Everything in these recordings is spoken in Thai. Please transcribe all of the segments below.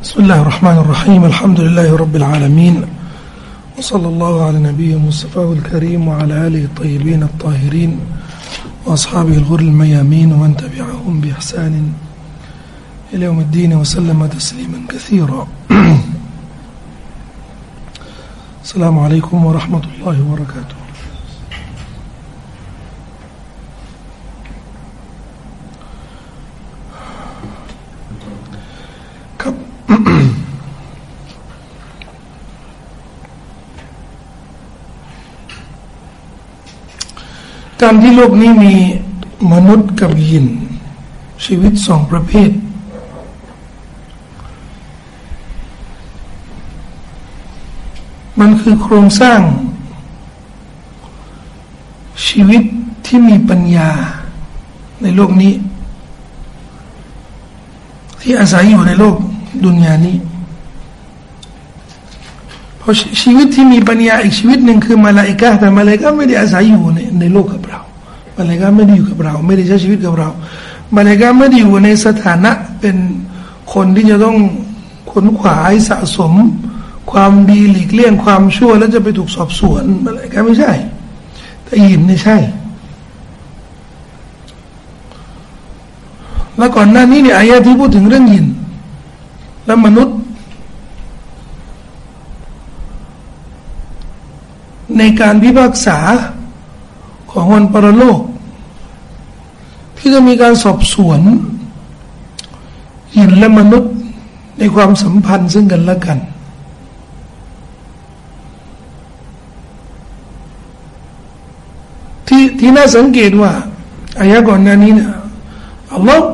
بسم الله الرحمن الرحيم الحمد لله رب العالمين وصلى الله على نبيه المصطفى الكريم وعلى آله الطيبين الطاهرين وأصحابه الغر الميامين ومن تبعهم بإحسان إلى يوم الدين وسلم تسليما كثيرا السلام عليكم ورحمة الله وبركاته การที่โลกนี้มีมนุษย์กับยิน ชีวิตสองประเภท มันคือโครงสร้าง ชีวิตที่มีปัญญาในโลกนี้ ที่อาศัยอยู่ในโลกดุนยานี้เพราะชีวิตที่มีปัญญาอีกชีวิตหนึ่งคือมาลาอิกะแต่มาลาอิกะไม่ได้อาศัยอยู่ในในโลกกับ มาลกะไม่ได้อยู่กับเรา ไม่ได้ใช้ชีวิตกับเรา มาลกะไม่ได้อยู่ในสถานะเป็นคนที่จะต้องขนขวายสะสม ความดีหลีกเลี่ยงความชั่วแล้วจะไปถูกสอบสวนมาลกะไม่ใช่ แต่ยินนี่ใช่ แล้วก่อนหน้านี้เนี่ยอายะที่พูดถึงเรื่องยิน และมนุษย์ ในการพิพากษา ของวันปรโลก ที่จะมีการสอบสวนยินและมนุษย์ในความสัมพันธ์ซึ่งกันและกัน ที่ที่น่าสังเกตว่าอายะก่อนหน้านี้เนี่ยอัลลอฮ์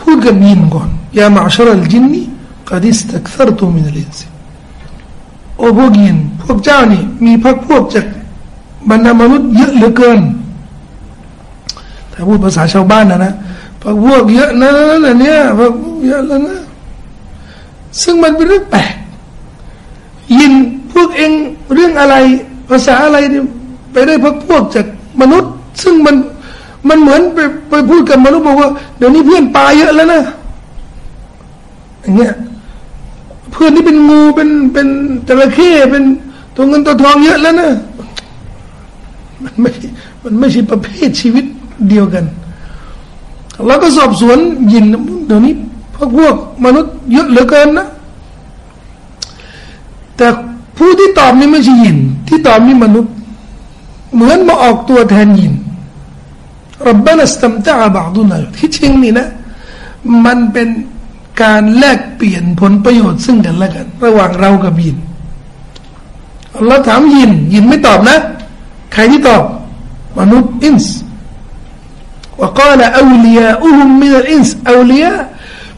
พูดกับยินก่อนยามาชรัลจินนีกัดิสตักษรตุมินัลินซีโอ้พวกยินพวกเจ้านี่มีพักพวกจาก บรรดามนุษย์เยอะเหลือเกิน ถ้าพูดภาษาชาวบ้านนะนะพักพวกเยอะนะนะเนี่ยพวกเยอะแล้วนะ ซึ่งมันเป็นเรื่องแปลกยินพวกเองเรื่องอะไร ภาษาอะไรไปได้พักพวกจากมนุษย์ ซึ่งมันมันเหมือนไปไปพูดกับมนุษย์บอกว่าเดี๋ยวนี้เพื่อนปลาเยอะแล้วนะอย่างเงี้ยเพื่อนที่เป็นงูเป็นเป็นจระเข้เป็นตัวเงินตัวทองเยอะแล้วนะ มันไม่มันไม่ใช่ประเภทชีวิตเดียวกันเราก็สอบสวนยินเดี๋ยวนี้พวกพวกมนุษย์เยอะเหลือเกินนะ แต่ผู้ที่ตอบนี่ไม่ใช่ยิน ที่ตอบนี่มนุษย์ เหมือนมาออกตัวแทนยินربنا استمتع بعضنا ที่จริงนี่นะ มันเป็นการแลกเปลี่ยนผลประโยชน์ซึ่งกันและกัน ระหว่างเรากับยินเราถามยิน ยินไม่ตอบนะ ใครที่ตอบมนุษย์الإنس وقال أولياؤهم من الإنس أولياء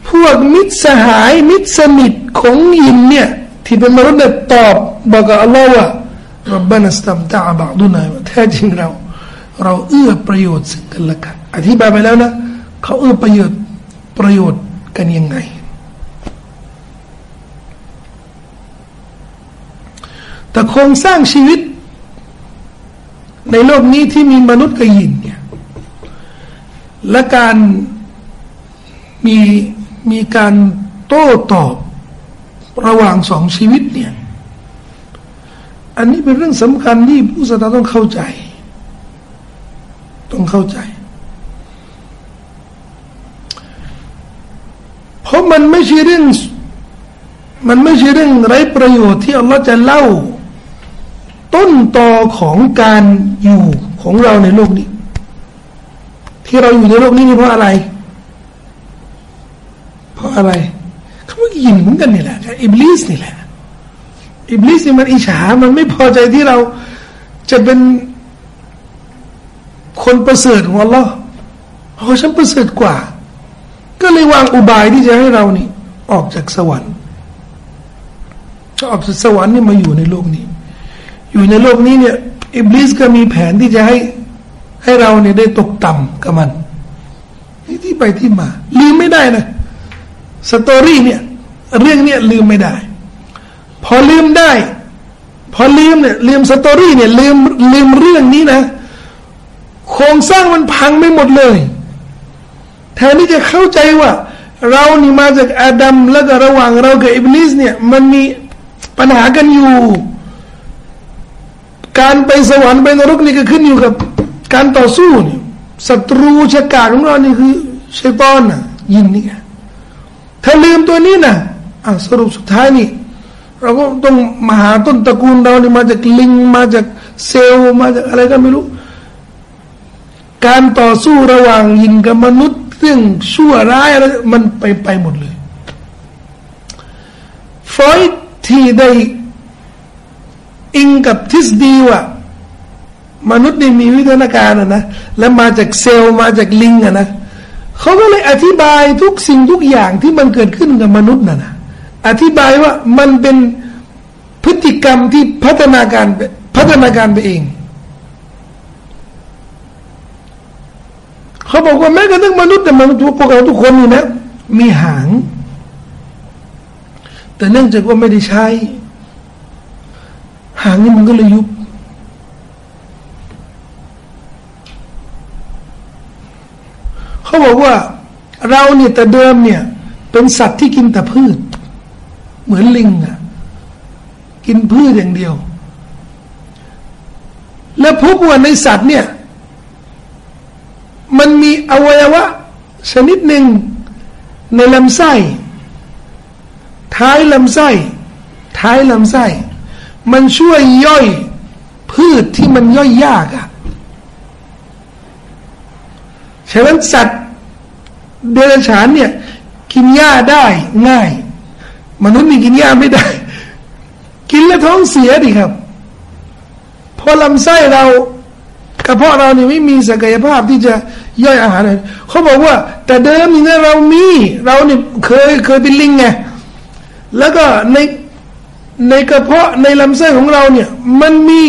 พวกมิตรสหาย มิตรสนิทของยินเนี่ยที่เป็นมนุษย์เนี่ยตอบบอกกับอัลลอฮ์ว่ารับบานัสตัมตาบาดุนะแท้จริงเรา เราเอื้อประโยชน์ซึ่งกันและกันอธิบายไปแล้วนะเขาเอื้อประโยชน์ประโยชน์กันยังไง แต่โครงสร้างชีวิต ในโลกนี้ที่มีมนุษย์กับยินเนี่ยและการมีมีการโต้ตอบระหว่างสองชีวิตเนี่ย อันนี้เป็นเรื่องสำคัญที่ผู้ศรัทธาต้องเข้าใจ ต้องเข้าใจ เพราะมันไม่ใช่เรื่อง มันไม่ใช่เรื่องไร้ประโยชน์ที่อัลลอฮ์จะเล่า ต้นตอของการอยู่ของเราในโลกนี้ ที่เราอยู่ในโลกนี้นี่เพราะอะไร เพราะอะไรเขาไม่ยินเหมือนกันนี่แหละอิบลิสนี่แหละอิบลิสนี่มันอิจฉามันไม่พอใจที่เราจะเป็นคนประเสริฐของอัลลอฮ์เพราะฉันประเสริฐกว่า ก็เลยวางอุบายที่จะให้เรานี่ ออกจากสวรรค์จะออกจากสวรรค์นี่มาอยู่ในโลกนี้ อยู่ในโลกนี้เนี่ยอิบลิสก็มีแผนที่จะให้ให้เราเนี่ยได้ตกต่ำกับมันนี่ที่ไปที่มา ลืมไม่ได้นะสตอรี่เนี่ยเรื่องเนี่ยลืมไม่ได้ พอลืมได้ พอลืมเนี่ยลืมสตอรี่เนี่ยลืมลืมเรื่องนี้นะโครงสร้างมันพังไม่หมดเลยแทนที่จะเข้าใจว่า เรานี่มาจากอาดัมแล้วก็ระหว่างเรากับอิบลิสเนี่ยมันมีปัญหากันอยู่ การไปสวรรค์ไปนรกนี่ก็ขึ้นอยู่กับ การต่อสู้นี่ศัตรูชะกาของเรานี่คือชัยตอนน่ะยินนี่ถ้าลืมตัวนี้นะอะสรุปสุดท้ายนี่ เราก็ต้องมาหาต้นตระกูลเรานี่มาจากลิงมาจากเซลล์มาจากอะไรก็ไม่รู้ การต่อสู้ระหว่างยินกับมนุษย์เรื่องชั่วร้ายอะไรมันไปไปหมดเลยฟรอยที่ได้ อิงกับทฤษฎีว่ามนุษย์นี่มีวิทยาการนะนะและมาจากเซลล์มาจากลิงอะนะเขาก็เลยอธิบายทุกสิ่งทุกอย่างที่มันเกิดขึ้นกับมนุษย์น่ะนะอธิบายว่ามันเป็นพฤติกรรมที่พัฒนาการพัฒนาการไปเองเขาบอกว่าแม้กระทั่งมนุษย์แต่มนุษย์พวกเราทุกคนนี่นะมีหาง แต่เนื่องจากว่าไม่ได้ใช้ หางนี่มันก็เลยยุบเขาบอกว่าเราเนี่ยแต่เดิมเนี่ย เป็นสัตว์ที่กินแต่พืช เหมือนลิงอะกินพืชอย่างเดียว และพบว่าในสัตว์เนี่ย มันมีอวัยวะ ชนิดหนึ่งในลำไส้ ท้ายลำไส้ ท้ายลำไส้ มันช่วยย่อยพืชที่มันย่อยยากอะฉะนั้นสัตว์เดรัจฉานเนี่ย กินหญ้าได้ง่าย มนุษย์นี่กินหญ้าไม่ได้ กินแล้วท้องเสียดิครับเพอลำไส้เรากระเพาะเราเนี่ยไม่มีศักยภาพที่จะย่อยอาหารเลยเขาบอกว่า แต่เดิมเนี่ยเรามี เราเนี่ยเคยเคยเป็นลิงไงแล้วก็ใน ในกระเพาะในลำไส้ของเราเนี่ยมันมี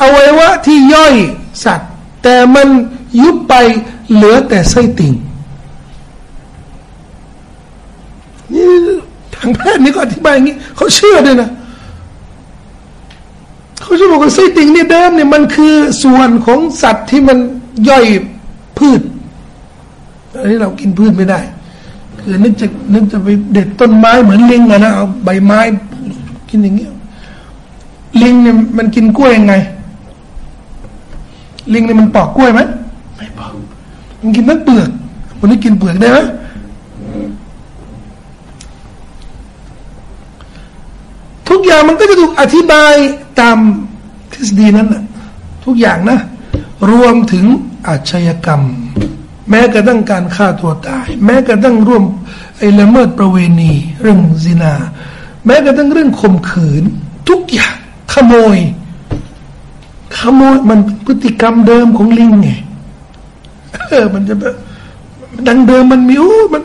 อวัยวะที่ย่อยสัตว์ แต่มันยุบไปเหลือแต่ไส้ติ่งนี่ทางแพทย์นี่ก็อธิบายอย่างนี้เขาเชื่อด้วยนะเขาจะบอกว่าไส้ติ่งนี่เดิมเนี่ยมันคือส่วนของสัตว์ที่มันย่อยพืชอันนี้เรากินพืชไม่ได้ คือนึกจะนึกจะไปเด็ดต้นไม้เหมือนลิงอะนะเอาใบไม้ กินอย่างเงี้ยลิงเนี่ยมันกินกล้วยยังไง ลิงเนี่ยมันปอกกล้วยไหมไม่ปอกมันกินทั้งเปลือกวันนี้กินเปลือกได้ไหมทุกอย่างมันก็จะถูกอธิบายตามทฤษฎีนั้นนะทุกอย่างนะ รวมถึงอาชญากรรม แม้กระทั่งการฆ่าตัวตาย แม้กระทั่งร่วมไอ้ละเมิดประเวณี เรื่องซินา แม้กระทั่งเรื่องข่มขืน ทุกอย่างขโมย ขโมยมันพฤติกรรมเดิมของลิงไงเออมันจะแบบดังเดิมมันมีโอ้มัน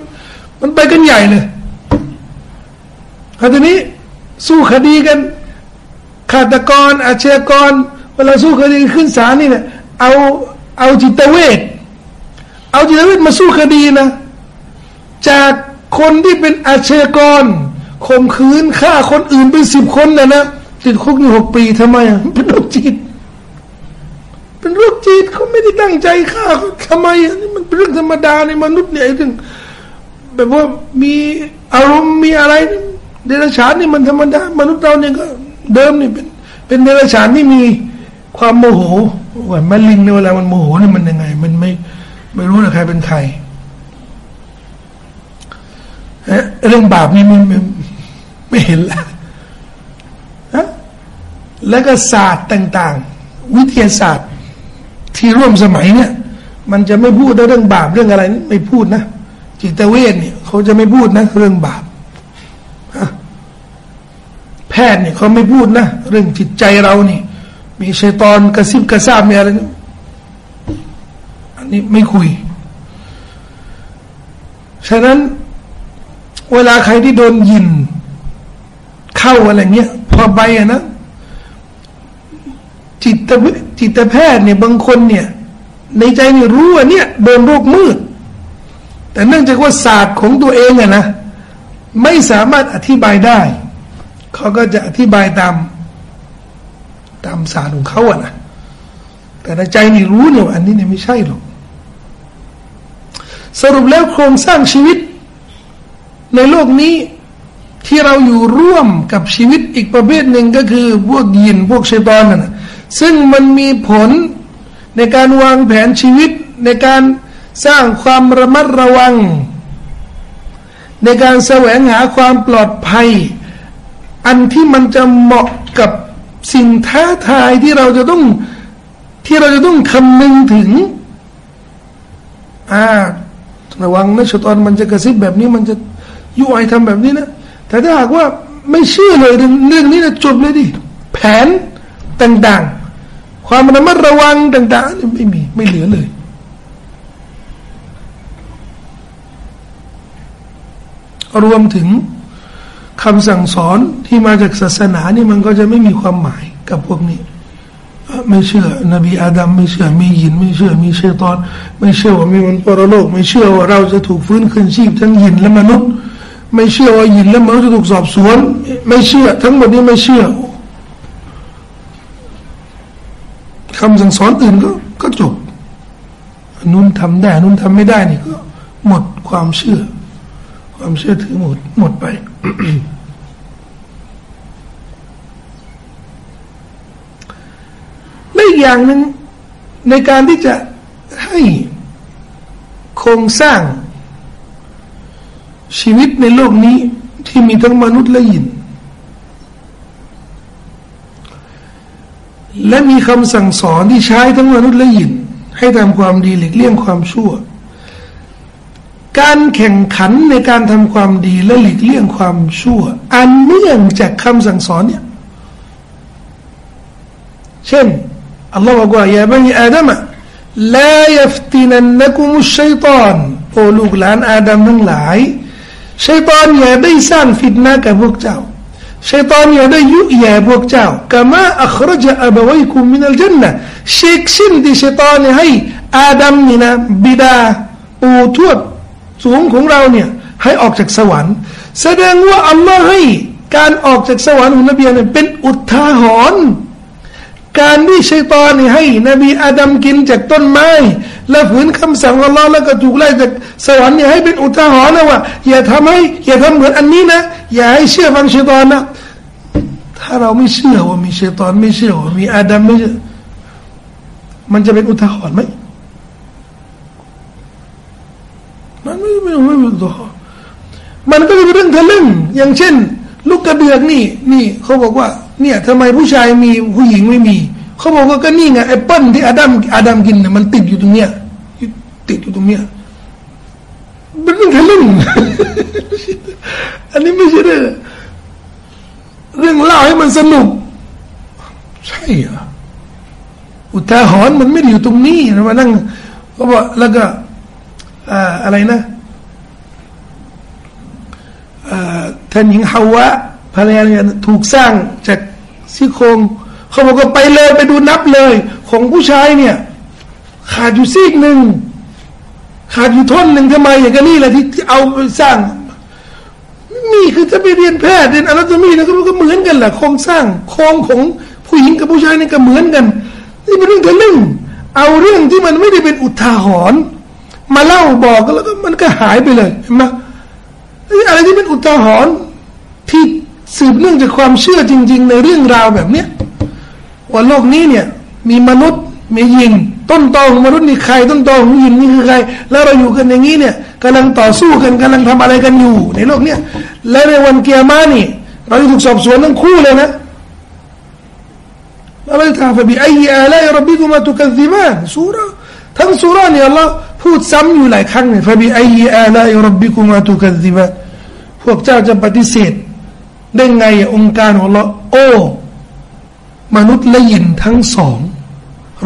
มันไปกันใหญ่เลยคราวนี้สู้คดีกันฆาตกร อาชญากร เวลาสู้คดีขึ้นศาลนี่เนี่ยเอาเอาจิตเวชเอาจิตเวชมาสู้คดีนะ จากคนที่เป็นอาชญากร ข่มขืนฆ่าคนอื่นเป็นสิบคนนะนะติดคุกอยู่หกปีทำไมอะเป็นโรคจิต เป็นโรคจิตเขาไม่ได้ตั้งใจฆ่าทำไมนี่มันเป็นเรื่องธรรมดาในมนุษย์เนี่ยเรื่องแบบว่ามีอารมณ์มีอะไร เดรัจฉานนี่มันธรรมดามนุษย์เราเนี่ยก็ เดิมนี่เป็น เป็นเดรัจฉานที่มีความโมโหว่ามันลิงในเวลามันโมโหนี่มันยังไง มันไม่ไม่รู้นะใครเป็นใครเรื่องบาปนี่ม่ไม่ ไม่เห็นแล้วะแล้วก็ศาสตร์ต่าง ๆ วิทยาศาสตร์ที่ร่วมสมัยเนี่ย มันจะไม่พูดเรื่องบาปเรื่องอะไรไม่พูดนะจิตเวชเนี่ยเขาจะไม่พูดนะเรื่องบาปแพทย์เนี่ยเขาไม่พูดนะเรื่องจิตใจเรานี่ มีชัยตอนกระซิบกระซาบมีอะไรอันนี้ไม่คุย ฉะนั้น เวลาใครที่โดนยิน เข้าอะไรเงี้ยพอไปอะนะ จิตจิตแพทย์เนี่ยบางคนเนี่ย ในใจนี่รู้ว่าเนี่ยโดนโรคมืด แต่เนื่องจากว่าศาสตร์ของตัวเองอะนะ ไม่สามารถอธิบายได้ เขาก็จะอธิบายตามตามศาสตร์ของเขาอะนะแต่ในใจนี่รู้เนี่ยอันนี้เนี่ยไม่ใช่หรอกสรุปแล้วโครงสร้างชีวิต ในโลกนี้ ที่เราอยู่ร่วมกับชีวิตอีกประเภทหนึ่งก็คือพวกยินพวกเชตอนน่ะซึ่งมันมีผลในการวางแผนชีวิตในการสร้างความระมัดระวัง ในการแสวงหาความปลอดภัย อันที่มันจะเหมาะกับสิ่งท้าทายที่เราจะต้องที่เราจะต้องคำนึงถึงอ่าระวังนะชตอนมันจะกระซิบแบบนี้มันจะยุ่ยทำแบบนี้นะ แต่ถ้าหากว่าไม่เชื่อเลยเรื่องนี้นะจบเลยดิแผนต่างๆ ความระมัดระวังต่างๆไม่มีไม่เหลือเลยรวมถึงคำสั่งสอนที่มาจากศาสนานี่มันก็จะไม่มีความหมายกับพวกนี้ ไม่เชื่อนบีอาดัมไม่เชื่อมียิน ไม่เชื่อมีเชตอน ไม่เชื่อว่ามีมันปรโลก ไม่เชื่อว่าเราจะถูกฟื้นคืนชีพทั้งยินและมนุษย์ ไม่เชื่อว่ายินแล้วมันจะถูกสอบสวน ไม่เชื่อ ทั้งหมดนี้ไม่เชื่อคำสั่งสอนอื่นก็ก็จบนุ่นทำได้นุ่นทำไม่ได้นี่ก็ หมดความเชื่อ ความเชื่อถือหมดหมดไปและอีกอย่างหนึ่งในการที่จะให้โครงสร้าง ชีวิตในโลกนี้ที่มีทั้งมนุษย์และยิน และมีคำสั่งสอนที่ใช้ทั้งมนุษย์และยิน ให้ทำความดีหลีกเลี่ยงความชั่ว การแข่งขันในการทำความดีและหลีกเลี่ยงความชั่ว อันเนื่องจากคำสั่งสอนเนี่ย เช่นอัลลอฮฺบอกว่าอย่าบันอาดัมลายัฟตินันนักุมุชัยตอนโอ้ลูกหลานอาดัมทั้งหลาย ชัยตอนอย่าได้สร้างฟิตนะกับพวกเจ้าชัยตอนอย่าได้ยุแย่พวกเจ้ากามาอัครจอับวัยคุมินัลจันนะเชกชินที่ชัยตอนให้อาดัมนี่นะบิดาปูทวดสูงของเราเนี่ยให้ออกจากสวรรค์ แสดงว่าอัลลอฮ์ให้การออกจากสวรรค์ของนบีเนี่ยเป็นอุทาหรณ์การที่ชัยตอนให้นบีอาดัมกินจากต้นไม้ ละฝืนคำสั่งอัลลอฮ์แล้วก็ถูกไล่จากสวรรค์เนี่ยให้เป็นอุทาหรณ์นะว่า อย่าทำให้ อย่าทำเหมือนอันนี้นะ อย่าให้เชื่อฟังชัยตอนนะ ถ้าเราไม่เชื่อว่ามีชัยตอนไม่เชื่อว่ามีอาดัมไม่เชื่อมันจะเป็นอุทาหรณ์ไหมมันไม่ไม่ไม่เป็นอุทาหรณ์มันก็เป็นเรื่องทะลึ่งอย่างเช่น ลูกกระเดือกนี่ นี่เขาบอกว่า เนี่ยทำไมผู้ชายมีผู้หญิงไม่มี เขาบอกว่าก็นี่ไงแอปเปิลที่อาดัมอาดัมกินเนี่ยมันติดอยู่ตรงเนี้ยติดอยู่ตรงเนี้ยเป็นเรื่องทะลึ่งอันนี้ไม่ใช่เรื่องเรื่องเล่าให้มันสนุก ใช่เหรออุทาหรณ์มันไม่ได้อยู่ตรงนี้นะมานั่งเขาบอกแล้วก็อะไรนะท่านหญิงฮาวะภรรยาเนี่ยถูกสร้างจากซี่โครง เขาบอกว่าไปเลยไปดูนับเลย ของผู้ชายเนี่ย ขาดอยู่ซีกหนึ่งขาดอยู่ท่อนหนึ่งทำไมอย่างนี้แหละที่ที่เอาไปสร้าง มีคือจะไปเรียนแพทย์เรียนอนาโตมีนะก็เหมือนกันแหละโครงสร้างโครงของผู้หญิงกับผู้ชายนี่ก็เหมือนกัน นี่เป็นเรื่องทะลึ่งเอาเรื่องที่มันไม่ได้เป็นอุทาหรณ์มาเล่าบอกกันแล้วก็มันก็หายไปเลยเห็นไหมอะไรที่เป็นอุทาหรณ์ที่สืบเนื่องจากความเชื่อจริง ๆ ในเรื่องราวแบบเนี้ย ว่าโลกนี้เนี่ย มีมนุษย์มียินต้นตอของมนุษย์นี่ใคร ต้นตอของยินนี่คือใคร แล้วเราอยู่กันอย่างนี้เนี่ยกำลังต่อสู้กันกำลังทำอะไรกันอยู่ ในโลกเนี้ยและในวันเกียร์มานี่ เราจะถูกสอบสวนทั้งคู่เลยนะอะไรทางฟบีไออาลัยรับบิกุมาตุกัซิบานสุราทั้งสุราเนี่ยอัลลอฮ์พูดซ้ำอยู่หลายครั้งเนี่ยฟบีไออาลัยรับบิกุมาตุกัซิบานพวกเจ้าจะปฏิเสธได้ไงองค์การของเราโอ้ มนุษย์และยินทั้งสอง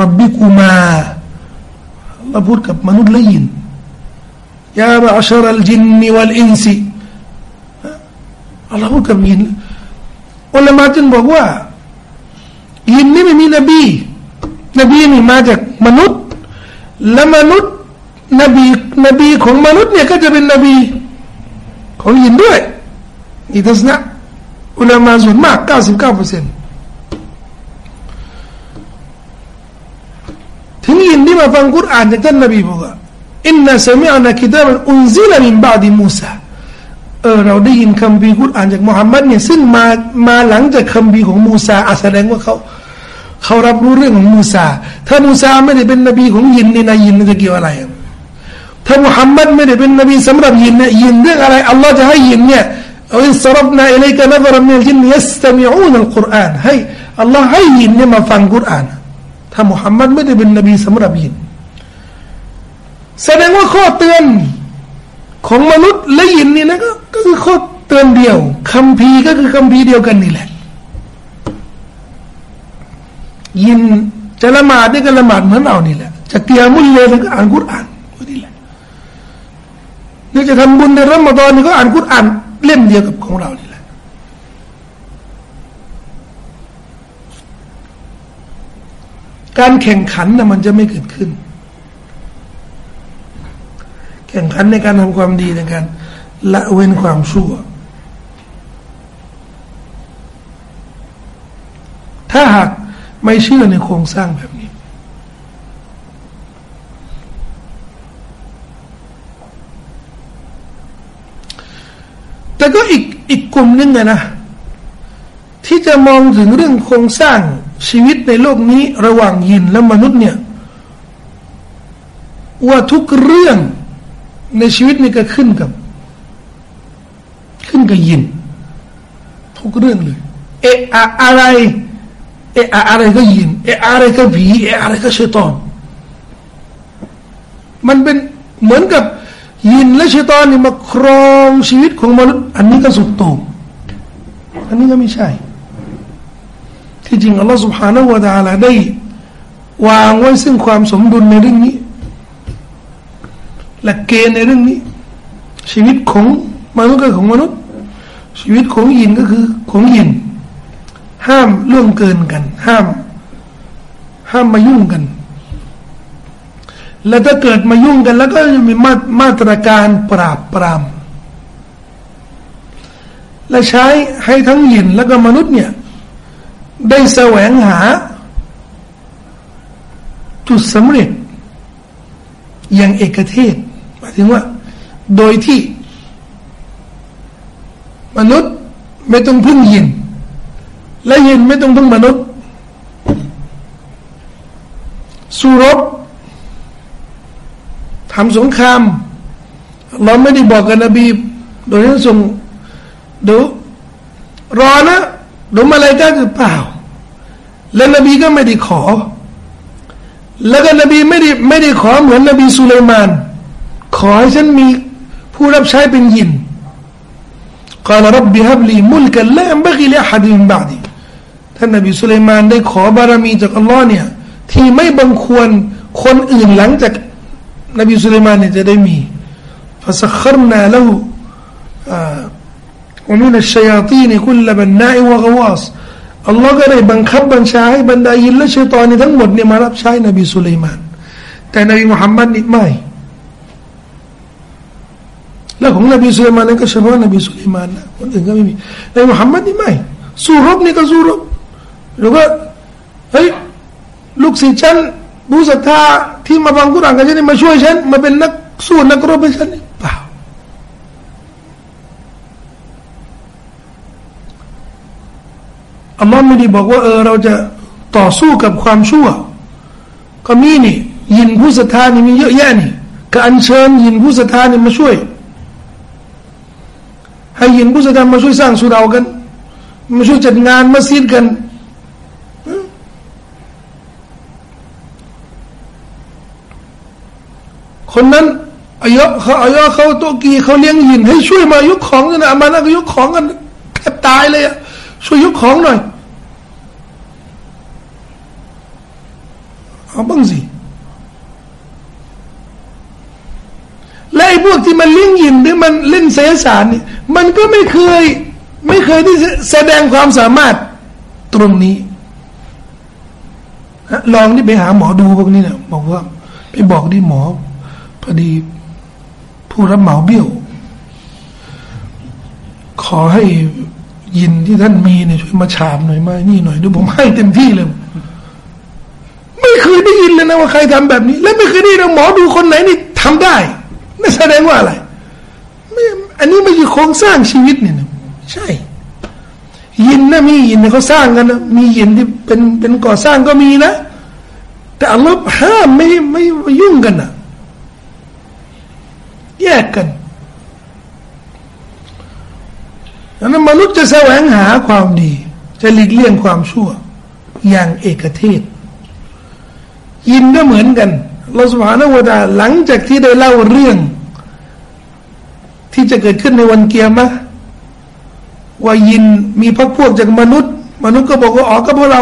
รับบิกุมาเราพูดกับมนุษย์และยินยาบะอัชรัลจินนีวัลอินซีอัลลอฮ์พูดกับยินอุลามะจึงบอกว่ายินนี่ไม่มีนบี นบีนี่มาจากมนุษย์ และมนุษย์นบีนบีของมนุษย์เนี่ยก็จะเป็นนบี ของยินด้วยนี่ทัศนะอุลามาส่วนมาก 99%ถึงยินที่มาฟังกุรอานจากท่านนบีบอกว่าอินนัสมิอานะคิตาบันอุนซิลมินบาดิมูซาเออเราได้ยินคำพีกุรอานจากมุฮัมมัดเนี่ยซึ่งมามาหลังจากคำพีของมูซาอาแสดงว่าเขาเขารับรู้เรื่องของมูซา ถ้ามูซาไม่ได้เป็นนบีของยินนี่นะยินจะเกี่ยวอะไร ถ้ามุฮัมมัดไม่ได้เป็นนบีสำหรับยินเนี่ยยินเรื่องอะไรอัลลอฮ์จะให้ยินเนี่ยเอาอินสรับนาอิเลกนัฟรมิลจินยัสตมิอูนอัลกุรอานให้อัลลอฮ์ให้ยินเนี่ยมาฟังกุรอาน ถ้ามุฮัมมัดไม่ได้เป็นนบีสำหรับยิน แสดงว่าข้อเตือนของมนุษย์และยินนี่นะก็ก็คือข้อเตือนเดียวคำพีก็คือคำพีเดียวกันนี่แหละ ยินจะละหมาดนี่ก็ละหมาดเหมือนเรานี่แหละจะเกียมุลเลยก็อ่านกุรอานนี่แหละนี่จะทำบุญในรอมฎอนนี่ก็อ่านกุรอานเล่มเดียวกับของเรานี่แหละ การแข่งขันนะมันจะไม่เกิดขึ้น แข่งขันในการทำความดีในการละเว้นความชั่ว ถ้าหากไม่เชื่อในโครงสร้างแบบนี้ แต่ก็อีกอีกกลุ่มนึงนะที่จะมองถึงเรื่องโครงสร้าง ชีวิตในโลกนี้ระหว่างยินและมนุษย์เนี่ยว่าทุกเรื่องในชีวิตนี่ก็ขึ้นกับ ขึ้นกับยิน ทุกเรื่องเลย เอะอะอะไร เอะอะอะไรก็ยิน เอะอะไรก็ผีเอะอะไรก็เชตอน มันเป็นเหมือนกับยินและเชตอนนี่มาครองชีวิตของมนุษย์ อันนี้ก็สุดโต่งอันนี้ก็ไม่ใช่ ที่จริงอัลลอฮฺ سبحانه และ تعالى ได้ วางไว้ซึ่งความสมดุลในเรื่องนี้หลักเกณฑ์ในเรื่องนี้ ชีวิตของมนุษย์ก็ของมนุษย์ ชีวิตของยินก็คือของยิน ห้ามล่วงเกินกัน ห้าม ห้ามมายุ่งกัน แล้วถ้าเกิดมายุ่งกัน แล้วก็จะมีมามาตรการปราบปรามและใช้ให้ทั้งยินแล้วก็มนุษย์เนี่ย ได้แสวงหา จุดสำเร็จ อย่างเอกเทศหมายถึงว่า โดยที่ มนุษย์ไม่ต้องพึ่งยิน และยินไม่ต้องพึ่งมนุษย์สู้รบทำสงคราม เราไม่ได้บอกกับนบี โดยนั้นส่งดูรอนะ ดูมาอะไรก็คือเปล่า และนบีก็ไม่ได้ขอ แล้วก็นบีไม่ได้ไม่ได้ขอเหมือนนบีสุลัยมาน ขอให้ฉันมีผู้รับใช้เป็นยินกล่าวรับบิฮับลีมุลกันและอัมบกิลฮัดีนบาดีท่านนบีสุลัยมานได้ขอบารมีจากอัลลอฮ์เนี่ยที่ไม่บังควรคนอื่นหลังจากนบีสุลัยมานเนี่ยจะได้มีฟาสคัรนาแล้ว วมินัชยาตีนี่คุลลบันนาอิวะกวาสอัลลอฮ์ก็ได้บังคับบัญชาให้บรรดายินและชัยตอนนี่ทั้งหมดเนี่ยมารับใช้นบีสุลัยมาน แต่นบีมุฮัมมัดนี่ไม่ แล้วของนบีสุลัยมานนั้นก็เฉพาะนบีสุลัยมานนะคนอื่นก็ไม่มีในมุฮัมมัดนี่ไม่สู้รบนี่ก็สู้รบหรือว่าเฮ้ยลูกศิษย์ฉันผู้ศรัทธาที่มาฟังกุรานกันฉันมาช่วยฉันมาเป็นนักสู้นักรบให้ฉันนี่ อัลลอฮ์ไม่ได้บอกว่าเออเราจะต่อสู้กับความชั่ว ก็มีนี่ ยินผู้ศรัทธานี่มีเยอะแยะนี่ก็อัญเชิญยินผู้ศรัทธานี่มาช่วย ให้ยินผู้ศรัทธามาช่วยสร้างสุรากัน มาช่วยจัดงานมัสยิดกัน คนนั้นอายะเขาอายะเขาโตกีเขาเลี้ยงยิน ให้ช่วยมายกของกันนะมานะก็ยกของกันแทบตายเลยอะ ช่วยยกของหน่อยเอาบ้างสิและไอ้พวกที่มันเลี้ยงยินหรือมันเล่นเสสารนี่มันก็ไม่เคย ไม่เคยที่แสดงความสามารถตรงนี้ลองนี่ไปหาหมอดูพวกนี้เนี่ยบอกว่า ไปบอกดิหมอ พอดีผู้รับเหมาเบี้ยว ขอให้ ยินที่ท่านมีเนี่ยช่วยมาฉาบหน่อยมานี่หน่อยดูผมให้เต็มที่เลย ไม่เคยได้ยินเลยนะว่าใครทำแบบนี้ และไม่เคยได้ยินหมอดูคนไหนนี่ทำได้ไม่แสดงว่าอะไรไม่อันนี้ไม่ใช่โครงสร้างชีวิตเนี่ยนะใช่ ยินนะมียินเขาสร้างกันนะมียินที่เป็นเป็นก่อสร้างก็มีนะ แต่อัลลอฮ์ห้ามไม่ไม่ยุ่งกันนะแยกกัน ดังนั้นมนุษย์จะแสวงหาความดี จะหลีกเลี่ยงความชั่ว อย่างเอกเทศ ยินก็เหมือนกันเราสุภาณวดาหลังจากที่ได้เล่าเรื่อง ที่จะเกิดขึ้นในวันเกียร์มะว่ายินมีพรรคพวกจากมนุษย์ มนุษย์ก็บอกว่าอ๋อก็เพราะเรา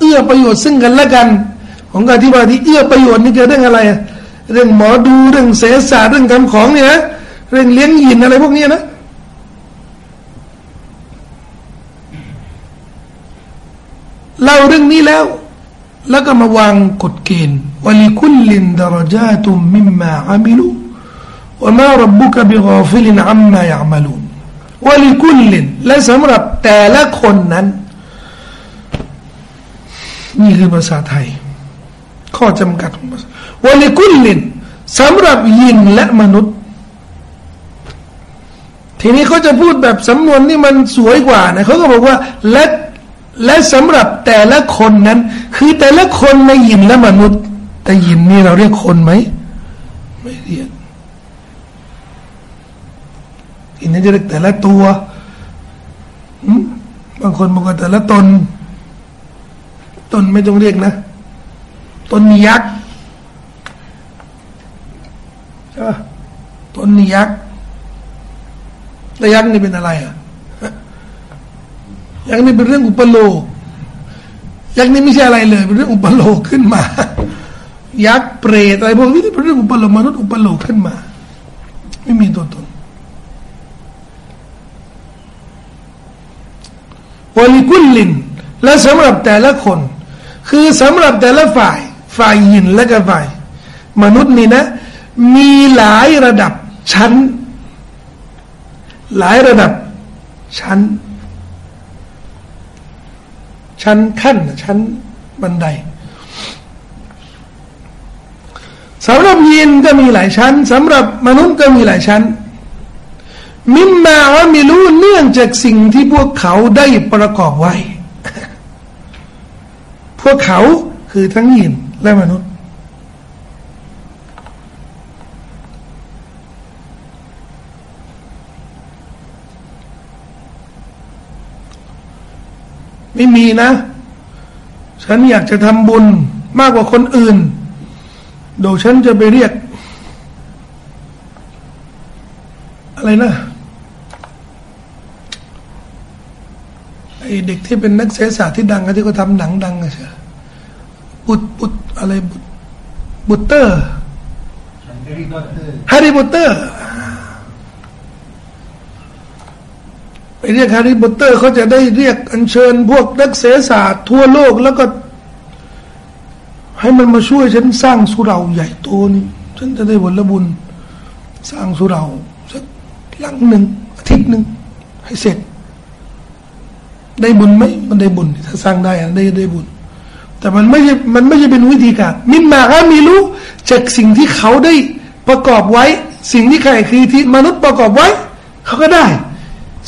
เอื้อประโยชน์ซึ่งกันและกัน ของการที่ว่าที่เอื้อประโยชน์นี่เกิดเรื่องอะไร เรื่องหมอดูเรื่องเสศาสตร์เรื่องทำของเนี่ยนะเรื่องเลี้ยงยินอะไรพวกนี้นะ เล่าเรื่องนี้แล้ว แล้วก็มาวางกฎเกณฑ์ولكل درجات مما عملوا وما ربك بغافل عما يعملون ولكل และสำหรับแต่ละคนนั้น นี่คือภาษาไทย ข้อจำกัดของภาษา ولكل สำหรับยินและมนุษย์ ทีนี้เขาจะพูดแบบสำนวนนี่มันสวยกว่านะเขาก็บอกว่าและ และสำหรับแต่ละคนนั้น คือแต่ละคนในยินและมนุษย์ แต่ยินนี่เราเรียกคนไหมไม่เรียกอินนี้จะเรียกแต่ละตัวบางคนบอกว่าแต่ละตน ตนไม่ต้องเรียกนะ ตนยักษ์ใช่ตนยักษ์แล้วยักษ์นี่เป็นอะไรอะ ยักษ์นี่เป็นเรื่องอุปโลกยักษ์นี่ไม่ใช่อะไรเลย เป็นเรื่องอุปโลกขึ้นมา ยักษ์เปรตอะไรพวกนี้เป็นเรื่องอุปโลกมนุษย์อุปโลกขึ้นมา ไม่มีตัวตนวลิกุลลิน และสำหรับแต่ละคน คือสำหรับแต่ละฝ่าย ฝ่ายยินและก็ฝ่าย มนุษย์นี่นะ มีหลายระดับชั้น หลายระดับชั้น ชั้นขั้นชั้นบันไดสำหรับยินก็มีหลายชั้นสำหรับมนุษย์ก็มีหลายชั้น มิมมาว่ามีรู้เนื่องจากสิ่งที่พวกเขาได้ประกอบไว้ พวกเขาคือทั้งยินและมนุษย์ ไม่มีนะ ฉันอยากจะทำบุญมากกว่าคนอื่นโดยฉันจะไปเรียก อะไรนะไอเด็กที่เป็นนักเศรษฐศาสตร์ที่ดังที่เขาทำหนังดังอะใช่พอตพอตอะไรพอตพอตเตอร์แฮร์รี่พอตเตอร์ ไปเรียกแฮร์รี่พอตเตอร์เขาจะได้เรียกอัญเชิญพวกนักไสยศาสตร์ทั่วโลกแล้วก็ ให้มันมาช่วยฉันสร้างสุเหร่าใหญ่โตนี่ฉันจะได้ผลบุญสร้างสุเหร่าสักหลังหนึ่งอาทิตย์หนึ่งให้เสร็จ ได้บุญไหมมันได้บุญ ถ้าสร้างได้ได้ได้บุญ แต่มันไม่ใช่มันไม่ใช่เป็นวิธีการมินมาฮามีรู้จากสิ่งที่เขาได้ประกอบไว้ สิ่งที่ใครคือที่มนุษย์ประกอบไว้ เขาก็ได้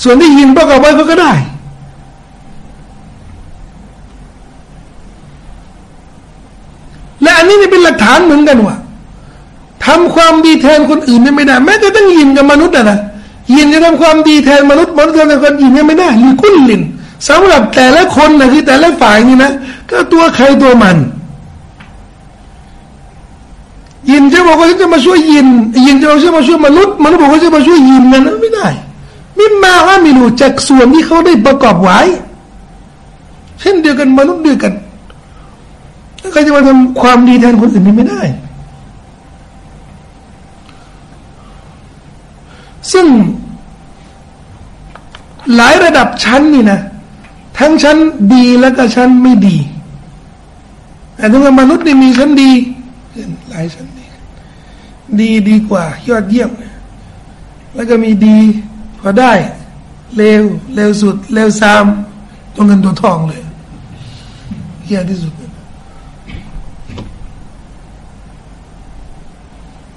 ส่วนที่ยินประกอบไว้เขาก็ได้ และอันนี้นี่เป็นหลักฐานเหมือนกันว่าทำความดีแทนคนอื่นนี่ไม่ได้ แม้แต่ต้องยินกับมนุษย์นะนะยินจะทำความดีแทนมนุษย์มนุษย์ทำคนยินยังไม่ได้หรือกุ้นลินสำหรับแต่ละคนนะคือแต่ละฝ่ายนี่นะก็ตัวใครตัวมัน ยินจะบอกว่าจะมาช่วยยิน ยินจะบอกว่าจะมาช่วยมนุษย์มนุษย์บอกว่าจะมาช่วยยินนะไม่ได้ มิมมาอามิลูจากส่วนที่เขาได้ประกอบไว้ เช่นเดียวกันมนุษย์เดียวกันใครจะมาทำความดีแทนคนอื่นนี่ไม่ได้ ซึ่ง หลายระดับชั้นนี่นะ ทั้งชั้นดีแล้วก็ชั้นไม่ดี แต่ถ้ามนุษย์นี่มีชั้นดีหลายชั้นดี ดีดีกว่า ยอดเยี่ยม แล้วก็มีดี พอได้เร็วเร็วสุดเร็วซ้ำตัวเงินตัวทองเลยเฮียที่สุด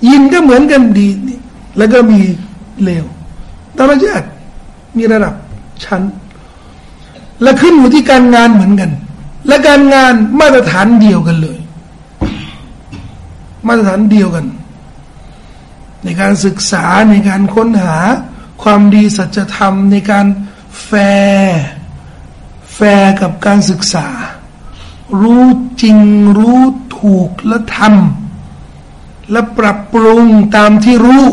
ยินก็เหมือนกันดี แล้วก็มีเลวดารจัดมีระดับชั้น และขึ้นอยู่ที่การงานเหมือนกัน และการงานมาตรฐานเดียวกันเลย มาตรฐานเดียวกัน ในการศึกษาในการค้นหา ความดีสัจธรรมในการแฟร์แฟร์กับการศึกษา รู้จริงรู้ถูกและทำและปรับปรุงตามที่รู้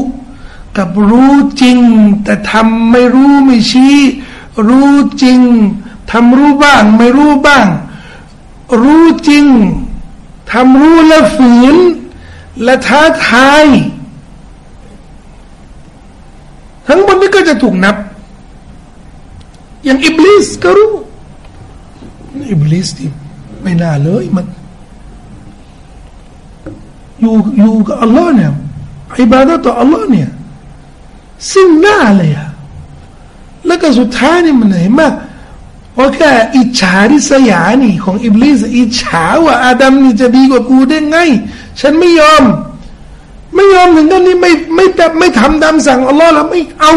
กับรู้จริง แต่ทำไม่รู้ไม่ชี้ รู้จริงทำรู้บ้างไม่รู้บ้าง รู้จริงทำรู้และฝืน และท้าทาย ทั้งหมดนี้ก็จะถูกนับ อย่างอิบลิสก็รู้ อิบลิสที่ไม่น่าเลยมัน อยู่อยู่กับอัลลอฮ์เนี่ยอิบาดะต่ออัลลอฮ์เนี่ยซึ่งหน้าเลยอะแล้วก็สุดท้ายนี่มันเห็นไหมว่าแค่อิจฉาริษยานี่ ของอิบลิสอิจฉาว่าอาดัมนี่จะดีกว่ากูได้ไง ฉันไม่ยอม ไม่ยอมถึงกันนี้ไม่ไม่แต่ไม่ทำตามสั่งอัลลอฮ์แล้วไม่เอา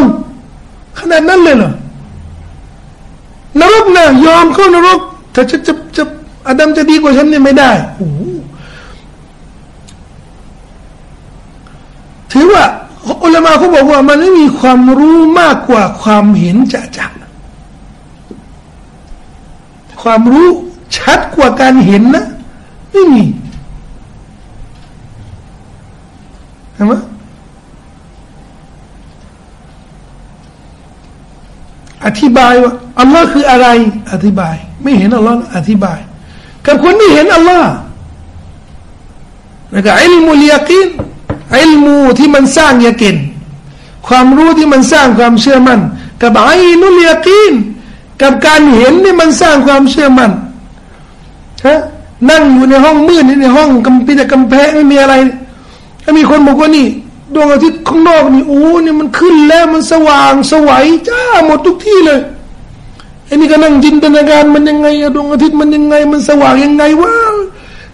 ขนาดนั้นเลยเหรอนรกนะยอมเข้านรกถ้าจะจะจะอาดัมจะดีกว่าฉันเนี่ยไม่ได้โอ้ถือว่าอุลามาเขาบอกว่ามันไม่มีความรู้มากกว่าความเห็นจะจักความรู้ชัดกว่าการเห็นนะไม่มีเห็นไหม อธิบายว่าอัลลอฮ์คืออะไร อธิบาย ไม่เห็นอัลลอฮ์อธิบาย กับคนที่เห็นอัลลอฮ์แล้วก็อิลมุลยากินอิลมูที่มันสร้างยากินความรู้ที่มันสร้างความเชื่อมัน่นกับไอ้นุลยากินกับการเห็นนี่มันสร้างความเชื่อมัน่นฮะนั่งอยู่ในห้องมืดในห้องกำปีแต่กำแพงไม่มีอะไร ถ้ามีคนบอกว่านี่ ดวงอาทิตย์ข้างนอกนี่โอ้เนี่ยมันขึ้นแล้วมันสว่างสวัยจ้าหมดทุกที่เลยไอ้นี่ก็นั่งจินตนาการมันยังไงดวงอาทิตย์มันยังไง มันสว่างยังไงวะ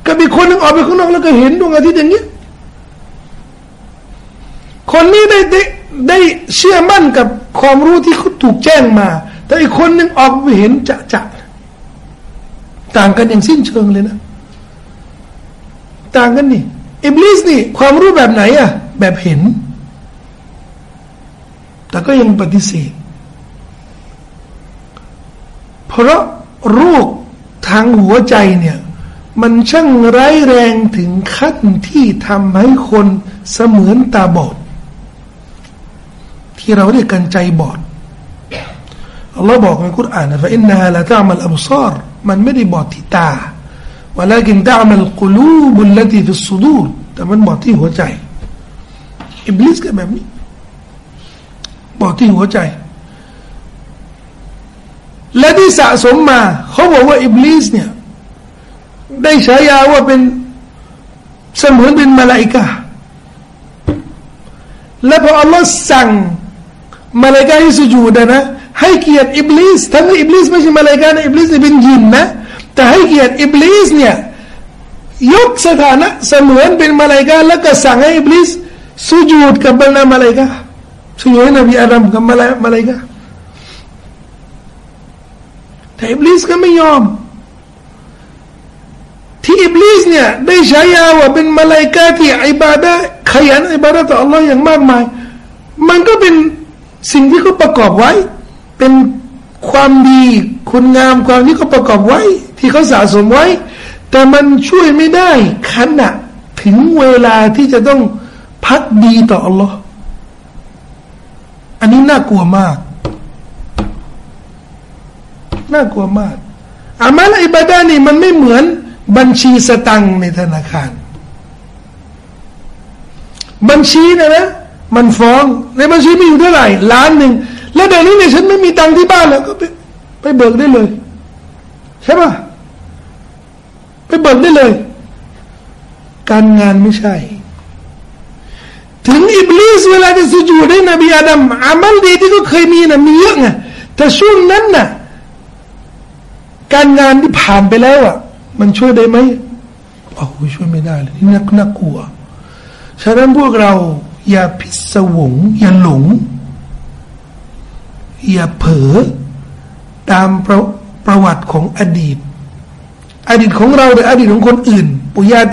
กับอีกคนนึงออกไปข้างนอกแล้วก็เห็นดวงอาทิตย์อย่างนี้คนนี้ได้ได้ได้เชื่อมั่นกับความรู้ที่เขาถูกแจ้งมา แต่อีกคนนึงออกไปเห็นจะจะต่างกันอย่างสิ้นเชิงเลยนะ ต่างกันนี่อิบลิสนี่ความรู้แบบไหนอะ แบบเห็น แต่ก็ยังปฏิเสธ เพราะโรคทางหัวใจเนี่ย มันช่างร้ายแรงถึงขั้นที่ทำให้คนเสมือนตาบอด ที่เราเรียกกันใจบอดอัลลอฮ์บอกในคุรานนะว่าอินนาละตามัลอับซาร์มันไม่ได้บอดที่ตา ولكن تعمل القلوب التي في الصدور แต่มันบอดที่หัวใจ อิบลิสก็แบบนี้ บอกที่หัวใจ และที่สะสมมา เขาบอกว่าอิบลิสเนี่ย ได้ฉายาว่าเป็นเสมือนเป็นมาลาอิกาและพออัลลอฮ์สั่งมาลาอิกาให้สุญูดนะให้เกียรติอิบลิสทั้งอิบลิสไม่ใช่มาลาอิกานะอิบลิสเป็นยินนะแต่ให้เกียรติอิบลิสเนี่ยยกสถานะเสมือนเป็นมาลาอิกาแล้วก็สั่งให้อิบลิส สุญูดกับบรรดามาลาอิกาสุญูดนบีอาดัมกับมาลายมาลายกาแต่อิบลิสก็ไม่ยอม ที่อิบลิสเนี่ยได้ใช้ยาว่าเป็นมาลายกาที่อิบาดะขยันอิบาดะต่ออัลลอฮ์อย่างมากมาย มันก็เป็นสิ่งที่เขาประกอบไว้ เป็นความดีคุณงามความที่เขาประกอบไว้ ที่เขาสะสมไว้ แต่มันช่วยไม่ได้ขณะถึงเวลาที่จะต้อง พักดีต่ออัลลอฮ์อันนี้น่ากลัวมาก น่ากลัวมากอามัลอิบาดานี่มันไม่เหมือนบัญชีสตังในธนาคาร บัญชีนะนะมันฟ้องในบัญชีมีอยู่เท่าไหร่ล้านหนึ่งแล้วเดี๋ยวนี้เนี่ยฉันไม่มีตังที่บ้านแล้วก็ไปไปเบิกได้เลย ใช่ปะไปเบิกได้เลย การงานไม่ใช่ ถึงอิบลิสเวลาจะสุญูดให้นบีอาดัมอามัลดีที่เขาเคยมีนะมีเยอะไงแต่ช่วงนั้นน่ะการงานที่ผ่านไปแล้วอะ มันช่วยได้ไหมโอ้ช่วยไม่ได้เลยนี่นักนักกลัวฉะนั้นพวกเราอย่าพิศวง อย่าหลง อย่าเผลอตามประประวัติของอดีต อดีตของเราหรืออดีตของคนอื่นปุยาต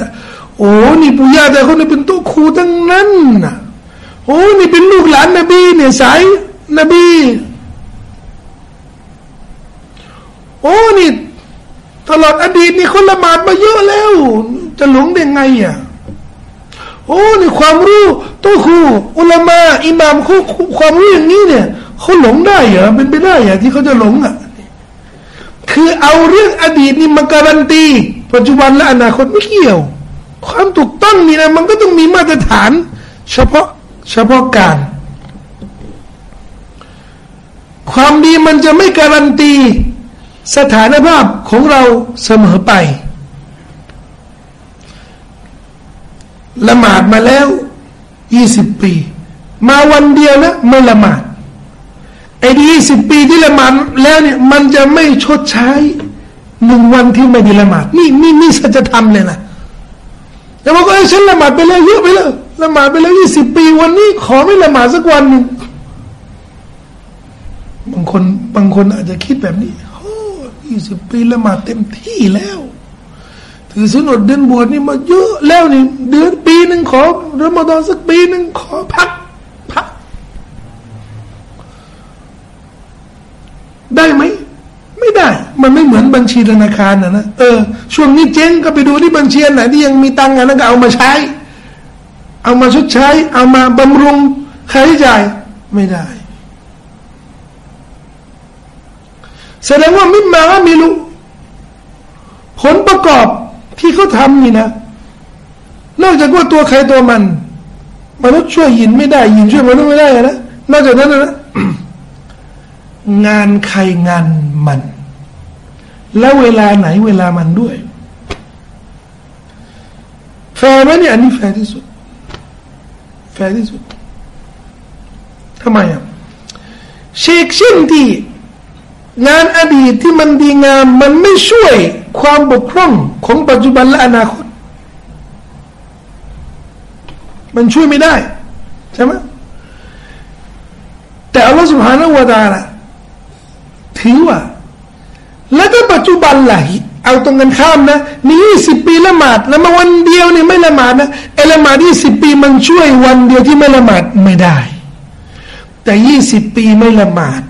โอ้นี่ปุย่าแต่คนนี้เป็นตัวครูทั้งนั้นนะโอ้นี่เป็นลูกหลานนบีเนี่ยสายนบี โอ้นี่ตลอดอดีตนี่คนละหมาดมาเยอะแล้ว จะหลงได้ไงอะโอ้นี่ความรู้ตัวครูอุลามาอิหมามคความรู้อย่างนี้เนี่ยเขาหลงได้เหรอเป็นไปได้เหรอที่เขาจะหลงอะคือเอาเรื่องอดีตนี่มาการันตี ปัจจุบันและอนาคตไม่เกี่ยว ความถูกต้องนี่นะมันก็ต้องมีมาตรฐาน เฉพาะเฉพาะการ ความดีมันจะไม่การันตี สถานภาพของเราเสมอไปละหมาดมาแล้วยี่สิบปี มาวันเดียวนะไม่ละหมาดไอ้ยี่สิบปีที่ละหมาดแล้วเนี่ยมันจะไม่ชดใช้หนึ่งวันที่ไม่ได้ละหมาดนี่นี่นี่สัจธรรมเลยนะ แต่บอกว่าไอ้ฉันละหมาดไปแล้วเยอะไปแล้วละหมาดไปแล้วยี่สิบปี วันนี้ขอไม่ละหมาดสักวันหนึ่งบางคนบางคนอาจจะคิดแบบนี้โอ้ยี่สิบปีละหมาดเต็มที่แล้ว ถือสุนดเดือนบวชนี่มาเยอะแล้วนี่ เดือนปีหนึ่งขอรอมฎอนสักปีหนึ่งขอพักพัก ได้ไหม มันไม่เหมือนบัญชีธนาคารนะนะเออช่วงนี้เจ๊งก็ไปดูที่บัญชีไหนที่ยังมีตังค์นั้นก็เอามาใช้ เอามาชดใช้ เอามาบำรุงค่าใช้จ่ายไม่ได้ แสดงว่าمما عملوا ผลประกอบที่เขาทำนี่นะ นอกจากว่าตัวใครตัวมัน มนุษย์ช่วยยินไม่ได้ ยินช่วยมนุษย์ไม่ได้นะนอกจากนั้นนะงานใครงานมัน แล้วเวลาไหนเวลามันด้วย แฟร์ไหมเนี่ยอันนี้แฟร์ที่สุด แฟร์ที่สุดทำไมอะเชกชิ่นที่งานอดีตที่มันดีงาม มันไม่ช่วยความบกพร่องของปัจจุบันและอนาคต มันช่วยไม่ได้ ใช่ไหมแต่อัลลอฮฺสุบฮานาวะตาละถือว่า แล้วก็ปัจจุบันล่ะเอาตรงกันข้ามนะนี่ยี่สิบปีละหมาดแล้วมาวันเดียวนี่ไม่ละหมาดนะเอละหมาดยี่สิบปีมันช่วยวันเดียวที่ไม่ละหมาดไม่ได้ แต่ยี่สิบปีไม่ละหมาด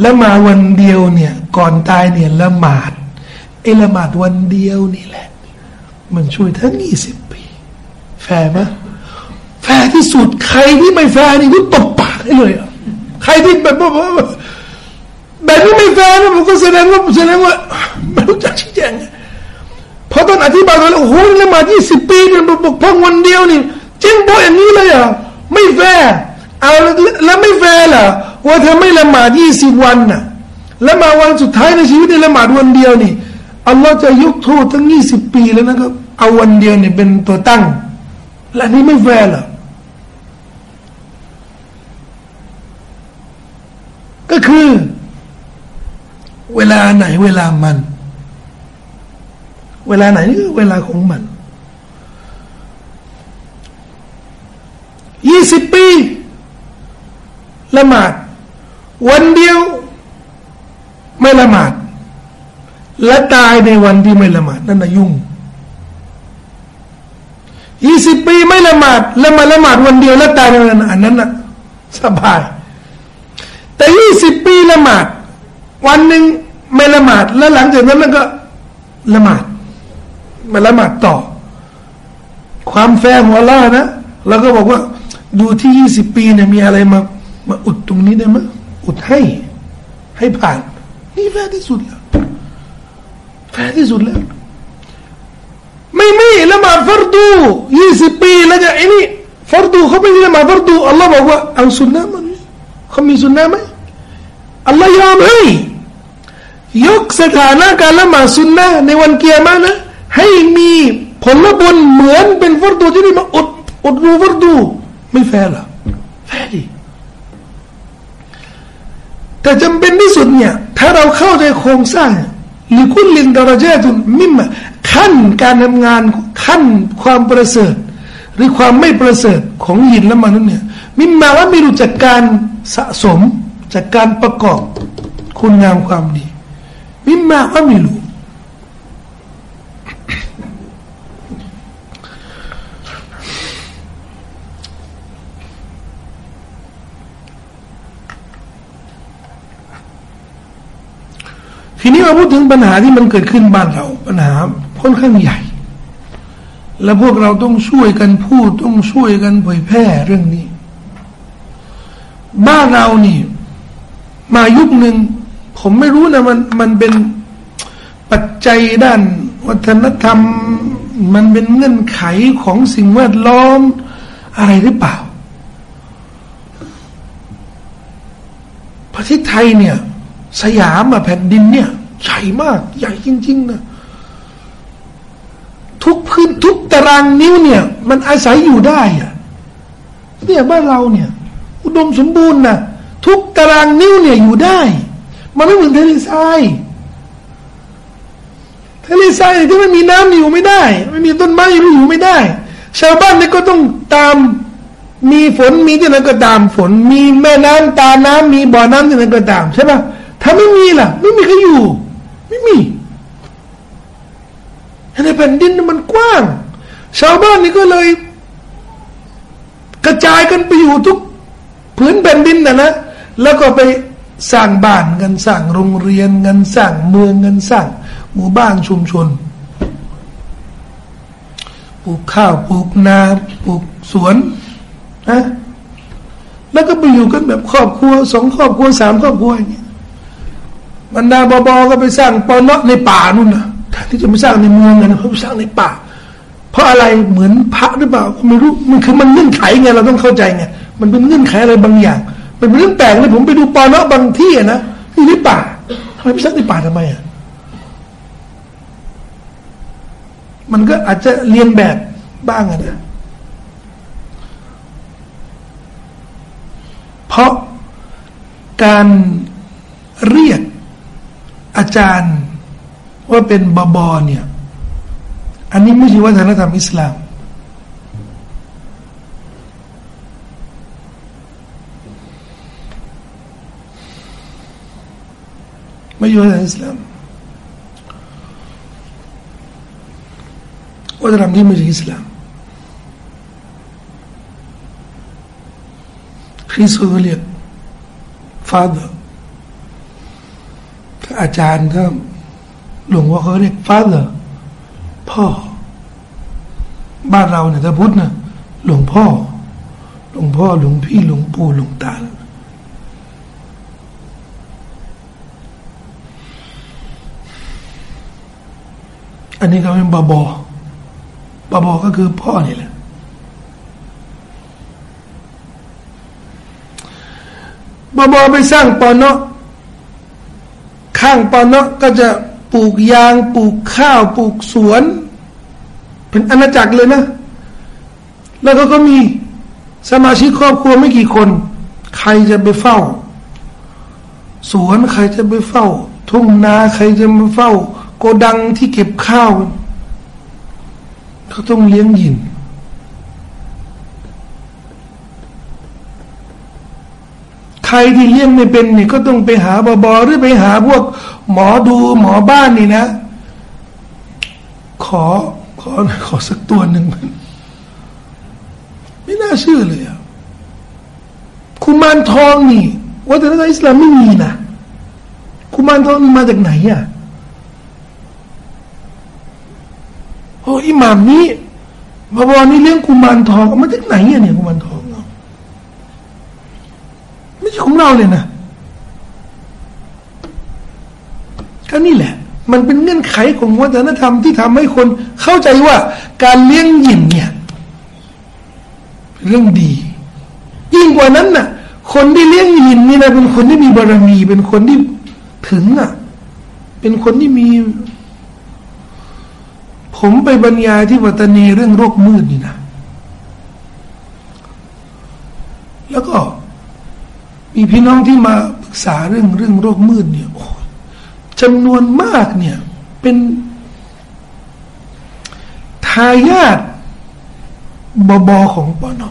แล้วมาวันเดียวเนี่ยก่อนตายเนี่ยละหมาดไอละหมาดวันเดียวนี่แหละ มันช่วยทั้งยี่สิบปี แฟร์ไหมแฟร์ที่สุดใครที่ไม่แฟร์นี่ก็ตบปากได้เลยอะใครที่แบบว่า แบบนี้ไม่แฟร์นะผมก็แสดงว่าแสดงว่าไม่รู้จักชี้แจงพอตอนอธิบายแล้วโอ้โหละหมาดยี่สิบปีเนี่ยบกพร่องวันเดียวนี่เจ๊งโบอย่างนี้เลยอะไม่แฟร์เอาแล้วไม่แฟร์ล่ะว่าเธอไม่ละหมาดยี่สิบวันน่ะแล้วมาวันสุดท้ายในชีวิตในละหมาดวันเดียวนี่อัลลอฮ์จะยกโทษทั้งยี่สิบปีแล้วนะครับเอาวันเดียวเนี่ยเป็นตัวตั้ง และนี่ไม่แฟร์หรอก็คือ เวลาไหนเวลามัน เวลาไหนเวลาของมันยี่สิบปี ละหมาด วันเดียว ไม่ละหมาด และตายในวันที่ไม่ละหมาดนั่นนะยุ่งยี่สิบปีไม่ละหมาดแล้วมาละหมาดวันเดียวแล้วตายในวันนั้นอันนั้นนะสบาย แต่ยี่สิบปีละหมาด วันหนึ่งไม่ละหมาดแล้วหลังจากนั้นก็ละหมาดมาละหมาดต่อ ความแฟร์หัวล่านะแล้วก็บอกว่า ดูที่ยี่สิบปีเนี่ยมีอะไรมา มาอุดตรงนี้ได้ไหมอุดให้ ให้ผ่าน นี่แฟที่สุดแล้วแฟที่สุดแล้ว ไม่ไม่ละหมาดฟัรดูยี่สิบปีแล้วจะไอ้นี่ฟัรดูเขาไม่ได้ละหมาดฟัรดูอัลลอฮ์บอกว่าเอาสุนนะมันเขามีสุนนะไหมอัลลอฮ์ยอมให้ ยกสถานะการละหมาดสุนนะในวันกิยามะฮ์นะ ให้มีผลบุญเหมือนเป็นฟัรดูทีนี้มาอุดอุดรูฟัรดูไม่แฟร์หรอแฟร์ดิแต่จำเป็นที่สุดเนี่ย ถ้าเราเข้าใจโครงสร้างولكل درجات مماขั้นการทำงานขั้นความประเสริฐ หรือความไม่ประเสริฐของหินและมนุษย์เนี่ยมิมมาว่ามีรู้จักการสะสมจากการประกอบคุณงามความดี มิมาอามิลูทีนี้มาพูดถึงปัญหาที่มันเกิดขึ้นบ้านเรา ปัญหาค่อนข้างใหญ่ และพวกเราต้องช่วยกันพูดต้องช่วยกันเผยแพร่เรื่องนี้ บ้านเรานี่ มายุคหนึ่ง ผมไม่รู้นะมันมันเป็นปัจจัยด้าน วัฒนธรรม มันเป็นเงื่อนไขของสิ่งแวดล้อม อะไรหรือเปล่า ประเทศไทยเนี่ย สยามอะแผ่นดินเนี่ยใหญ่มาก ใหญ่จริง ๆ นะ ทุกพื้นทุกตารางนิ้วเนี่ย มันอาศัยอยู่ได้อะเนี่ยบ้านเราเนี่ย อุดมสมบูรณ์นะทุกตารางนิ้วเนี่ยอยู่ได้ มันไม่เหมือนทะเลทรายทะเลทรายที่ไม่มีน้ำอยู่ไม่ได้ ไม่มีต้นไม้อยู่ไม่ได้ ชาวบ้านเนี่ยก็ต้องตามมีฝนมีที่ไหนก็ตามฝน มีแม่น้ำตาน้ำมีบ่อน้ำที่ไหนก็ตามใช่ปะถ้าไม่มีล่ะ ไม่มีใครอยู่ ไม่มีในแผ่นดินมันกว้าง ชาวบ้านนี่ก็เลย กระจายกันไปอยู่ทุกพื้นแผ่นดินนะนะแล้วก็ไป สร้างบ้านกันสร้างโรงเรียนกันสร้างเมืองกันสร้าง หมู่บ้านชุมชนปลูกข้าวปลูกนาปลูกสวนนะแล้วก็ไปอยู่กันแบบครอบครัวสองครอบครัวสามครอบครัวอย่างเงี้ยบรรดาบอบอก็ไปสร้างปอนะในป่านู่นนะแทนที่จะไปสร้างในเมืองนะเขาไปสร้างในป่า เพราะอะไรเหมือนพระหรือเปล่าไม่รู้มันคือมันเงื่อนไขไงเราต้องเข้าใจไงมันเป็นเงื่อนไขอะไรบางอย่าง เป็นเรื่องแปลกเลยผมไปดูปอนบางที่นะที่ในป่าทำไมไปสร้างในป่าทำไมอะมันก็อาจจะเรียนแบบบ้างนะเพราะการเรียกอาจารย์ว่าเป็นบาบอเนี่ย อันนี้ไม่ใช่วัฒนธรรมอิสลาม ไม่ใช่วัฒนธรรมอิสลามวัฒนธรรมที่ไม่ใช่อิสลามคริสต์เรียก father อาจารย์ถ้าหลวงว่าเขาเรียก father พ่อ บ้านเราเนี่ยถ้าพุทธนะหลวงพ่อ หลวงพ่อหลวงพี่หลวงปู่หลวงตา อันนี้ก็เป็นบาบอบาบอก็คือพ่อนี่แหละบาบอไปสร้างปอนอข้างปอนอก็จะปลูกยางปลูกข้าวปลูกสวน เป็นอาณาจักรเลยนะ แล้วก็ก็มีสมาชิกครอบครัวไม่กี่คน ใครจะไปเฝ้า สวนใครจะไปเฝ้า ทุ่งนาใครจะมาเฝ้า โกดังที่เก็บข้าว เขาต้องเลี้ยงยิน ใครที่เลี้ยงไม่เป็นนี่ก็ต้องไปหาบอบอหรือไปหาพวก หมอดูหมอบ้านนี่นะ ขอขอขอสักตัวหนึ่งมันไม่น่าเชื่อเลยอะคุมานทองนี่วัฒนธรรมอิสลามไม่มีนะคุมานทองมาจากไหนอะ โอ้อิหมามนี้บอบอนี่เลี้ยงคุมานทองมาจากไหนอะเนี่ยคุมานทองไม่ใช่ของเราเลยนะก็นี่แหละ มันเป็นเงื่อนไขของวัฒนธรรมที่ทำให้คนเข้าใจว่าการเลี้ยงหยินเนี่ยเรื่องดี ยิ่งกว่านั้นน่ะ คนที่เลี้ยงหยินนี่นะเป็นคนที่มีบารมี เป็นคนที่ถึงอะ เป็นคนที่มี ผมไปบรรยายที่วัตนีเรื่องโรคมืดนี่นะ แล้วก็มีพี่น้องที่มาปรึกษาเรื่องเรื่องโรคมืดเนี่ยจำนวนมากเนี่ย เป็นทายาทบบอของปอนอ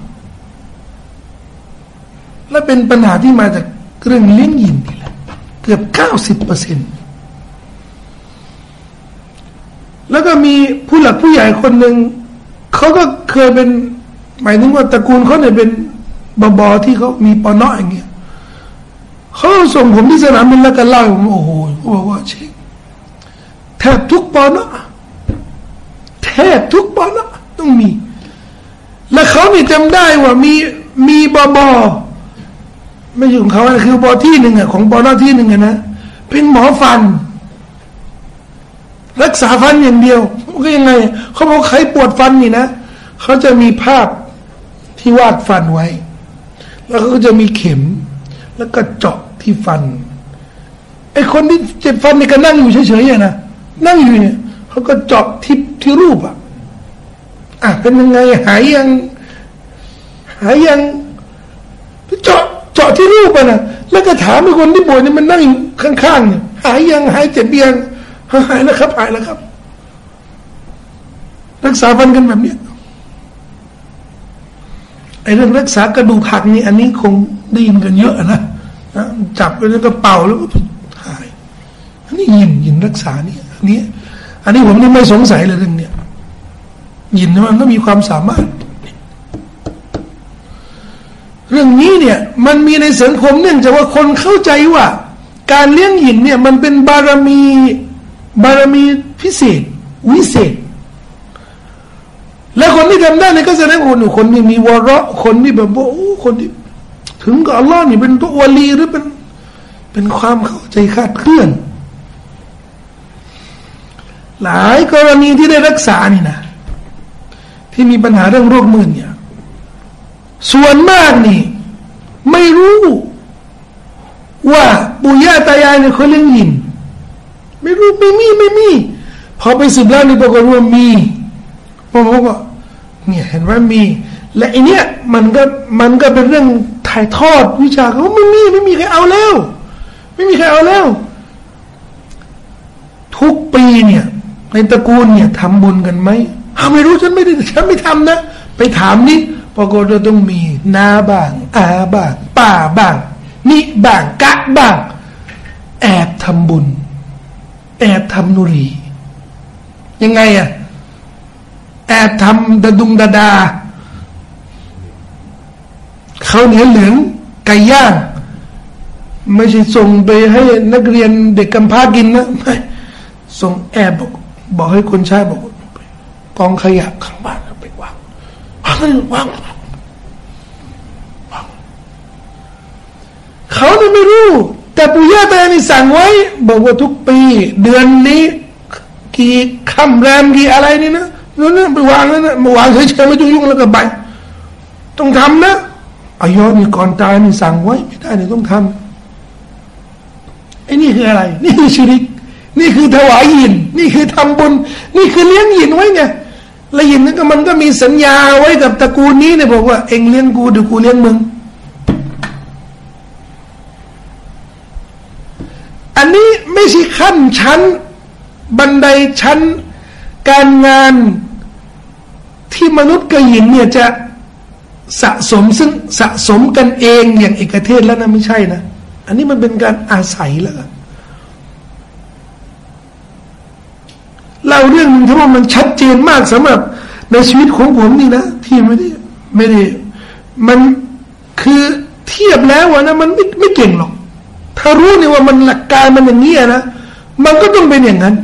และเป็นปัญหาที่มาจากเรื่องเลี้ยงยินนี่แหละ เกือบเก้าสิบเปอร์เซ็นต์ แล้วก็มีผู้หลักผู้ใหญ่คนหนึ่งเขาก็เคยเป็น หมายถึงว่าตระกูลเขาเนี่ยเป็นบบอที่เขามีปอนออย่างเงี้ยเขาส่งผมที่สนามบินแล้วก็เล่าผมโอ้โหเขาบอกว่าเชคแทบทุกปอนอแทบทุกปอนอต้องมี และเขาเนี่ยจำได้ว่ามีมีบบอไม่ใช่ของเขาคือ บอที่หนึ่งอะของปอนอที่หนึ่งอะนะเป็นหมอฟัน รักษาฟันอย่างเดียวก็ยังไงเขาบอกใครปวดฟันนี่นะเขาจะมีภาพที่วาดฟันไว้ แล้วก็จะมีเข็ม แล้วก็เจาะที่ฟันไอ้คนที่เจ็บฟันนี่ก็นั่งอยู่เฉยๆนะนั่งอยู่เนี่ยเขาก็เจาะที่ที่รูปอะอะเป็นยังไงหายยัง หายยังเจาะเจาะที่รูปอะนะแล้วก็ถามไอ้คนที่ป่วยนี่มันนั่งอยู่ข้างๆเนี่ยหายยังหายเจ็บยัง หายแล้วครับ หายแล้วครับ รักษาฟันกันแบบเนี้ยไอ้เรื่องรักษากระดูกหักนี่อันนี้คงได้ยินกันเยอะนะจับไปแล้วก็เป่าแล้วก็หาย อันนี้ยินยินรักษานี่อันนี้ อันนี้ผมนี่ไม่สงสัยเลยเรื่องเนี้ยยินมันก็มีความสามารถ เรื่องนี้เนี่ย มันมีในสังคมเนื่องจากว่าคนเข้าใจว่า การเลี้ยงหินเนี่ย มันเป็นบารมี บารมีพิเศษ วิเศษ แล้วคนที่ทำได้เนี่ยก็แสดงว่าคนที่มีวาระคนที่แบบว่าโอ้คนที่ ถึงกับอัลลอฮ์นี่เป็นตัววลีหรือเป็นเป็นความเข้าใจคาดเคลื่อน หลายกรณีที่ได้รักษานี่นะ ที่มีปัญหาเรื่องโรคมือเนี่ย ส่วนมากนี่ ไม่รู้ ว่าปู่ย่าตายายเนี่ยเขาเลี้ยงยิน ไม่รู้ไม่มีไม่มีพอไปสืบแล้วนี่ปรากฏว่ามีพราะว่าเนี่ยเห็นว่ามี และไอเนี้ยมันก็มันก็เป็นเรื่องถ่ายทอดวิชาเขาไม่มีไม่มีใครเอาแล้ว ไม่มีใครเอาแล้ว ทุกปีเนี่ยในตระกูลเนี่ยทำบุญกันไหมเอาไม่รู้ฉันไม่ได้ฉันไม่ทำนะ ไปถามนี่ปรากฏว่าต้องมีนาบ้างอาบ้างป้าบ้างนี่บ้างกะบ้าง แอบทำบุญ แอบทำนุรี ยังไงอะแอบทำดดุงดาดาเขาเหนียวเหลืองไก่ย่างไม่ใช่ส่งไปให้นักเรียนเด็กกำพร้ากินนะไม่ส่งแอบบอกบอกให้คนใช้บอกกองขยะข้างบ้านไปวางวางวางวางเขาเนี่ยไม่รู้ แต่ปู่ย่าตายนี่สั่งไว้ บอกว่าทุกปี เดือนนี้ กี่คำแรมกี่อะไรนี่นะนั่นไปวางนั่นนะมาวางเฉยๆไม่ต้องยุ่งแล้วก็ไปต้องทำนะอายอนี่ก่อนตายนี่สั่งไว้ไม่ได้นี่ต้องทำไอ้นี่คืออะไร นี่คือชีริก นี่คือถวายยิน นี่คือทำบุญ นี่คือเลี้ยงยินไว้ไงแล้วยินนั่นก็มันก็มีสัญญาไว้กับตระกูลนี้เนี่ยบอกว่าเองเลี้ยงกูเดี๋ยวกูเลี้ยงมึง อันนี้ไม่ใช่ขั้นชั้น บันไดชั้น การงานที่มนุษย์กับหินเนี่ยจะสะสมซึ่งสะสมกันเองอย่างเอกเทศแล้วนะไม่ใช่นะ อันนี้มันเป็นการอาศัยแล้วเล่าเรื่องนึงที่ว่ามันชัดเจนมากสำหรับในชีวิตของผมนี่นะ ที่ไม่ได้ไม่ได้มันคือเทียบแล้วนะมันไม่ไม่เก่งหรอก ถ้ารู้เนี่ยว่ามันหลักการมันอย่างนี้นะ มันก็ต้องเป็นอย่างนั้น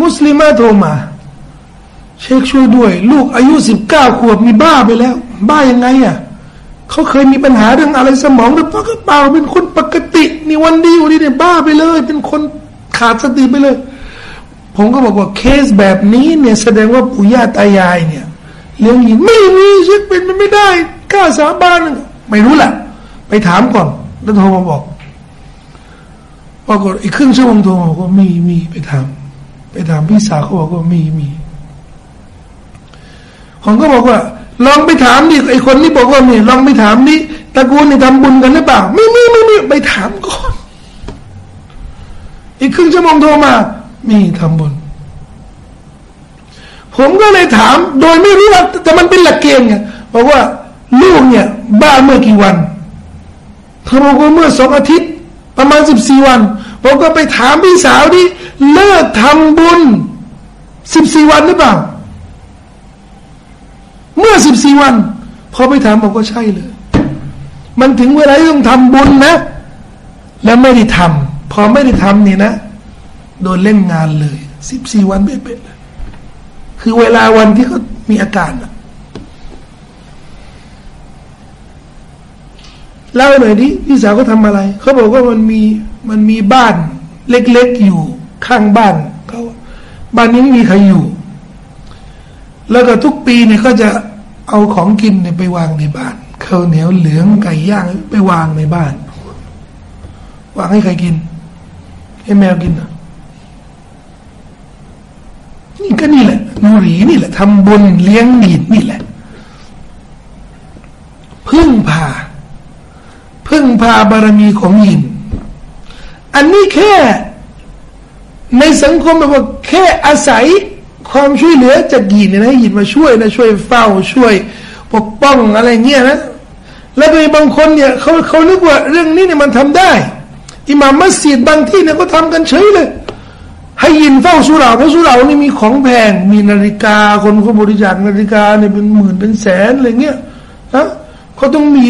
มุสลิมาโทรมา เช็คช่วยด้วย ลูกอายุสิบเก้าขวบมีบ้าไปแล้ว บ้ายังไงอะเขาเคยมีปัญหาเรื่องอะไรสมองหรือเปล่าก็เปล่าเป็นคนปกตินี่วันดีวันนี้เนี่ยบ้าไปเลย เป็นคนขาดสติไปเลย ผมก็บอกว่าเคสแบบนี้เนี่ยแสดงว่าปู่ย่าตายายเนี่ยเลี้ยงหินไม่มีเช็คเป็นมันไม่ได้กล้าสาบานไม่รู้แหละไปถามก่อน แล้วโทรมาบอกปรากฏอีกครึ่งชั่วโมงโทรมาบอกว่ามีมีไปถามไปถามพี่สาวเขาบอกว่ามีมีผมก็บอกว่า ลองไปถามดิไอคนนี้บอกว่ามีลองไปถามดิตระกูลนี่ทำบุญกันหรือเปล่าไม่ไมีไม่ไมีไปถามก่อนอีกครึ่งชั่วโมงโทรมา มีทำบุญ ผมก็เลยถาม โดยไม่รู้ว่าแต่มันเป็นหลักเกณฑ์ไงบอกว่า ลูกเนี่ย บ้าเมื่อกี่วัน เธอบอกว่าเมื่อสองอาทิตย์ ประมาณสิบสี่วัน ผมก็ไปถามพี่สาวดิเลิกทำบุญสิบสี่วันหรือเปล่า เมื่อสิบสี่วันพอไปถามบอกก็ใช่เลย มันถึงเวลาที่ต้องทำบุญนะ แล้วไม่ได้ทำพอไม่ได้ทำนี่นะ โดนเล่นงานเลยสิบสี่วันเป๊ะเลยคือเวลาวันที่เขามีอาการอะ เล่าหน่อยดิพี่สาวเขาทำอะไรเขาบอกว่ามันมีมันมีบ้านเล็กๆอยู่ข้างบ้านเขาบ้านนี้ไม่มีใครอยู่ แล้วก็ทุกปีเนี่ยเขาจะเอาของกินเนี่ยไปวางในบ้านข้าวเหนียวเหลืองไก่ย่างไปวางในบ้าน วางให้ใครกิน ให้แมวกินนะนี่ก็นี่แหละนูรีนี่แหละทำบุญเลี้ยงดีดนี่แหละ พึ่งพา พาบารมีของยินอันนี้แค่ ในสังคมแบบว่าแค่อาศัยความช่วยเหลือจากยินนะยินมาช่วยนะช่วยเฝ้าช่วย ปกป้องอะไรเงี้ยนะแล้วมีบางคนเนี่ยเขาเขานึกว่าเรื่องนี้เนี่ยมันทำได้อิหม่ามมัสยิดบางที่เนี่ยก็ทำกันเฉยเลย ให้ยินเฝ้าสุราเพราะสุรานี่มีของแพง มีนาฬิกาคนเขาบริจาคนาฬิกาเนี่ยเป็นหมื่นเป็นแสนอะไรเงี้ยนะเขาต้องมี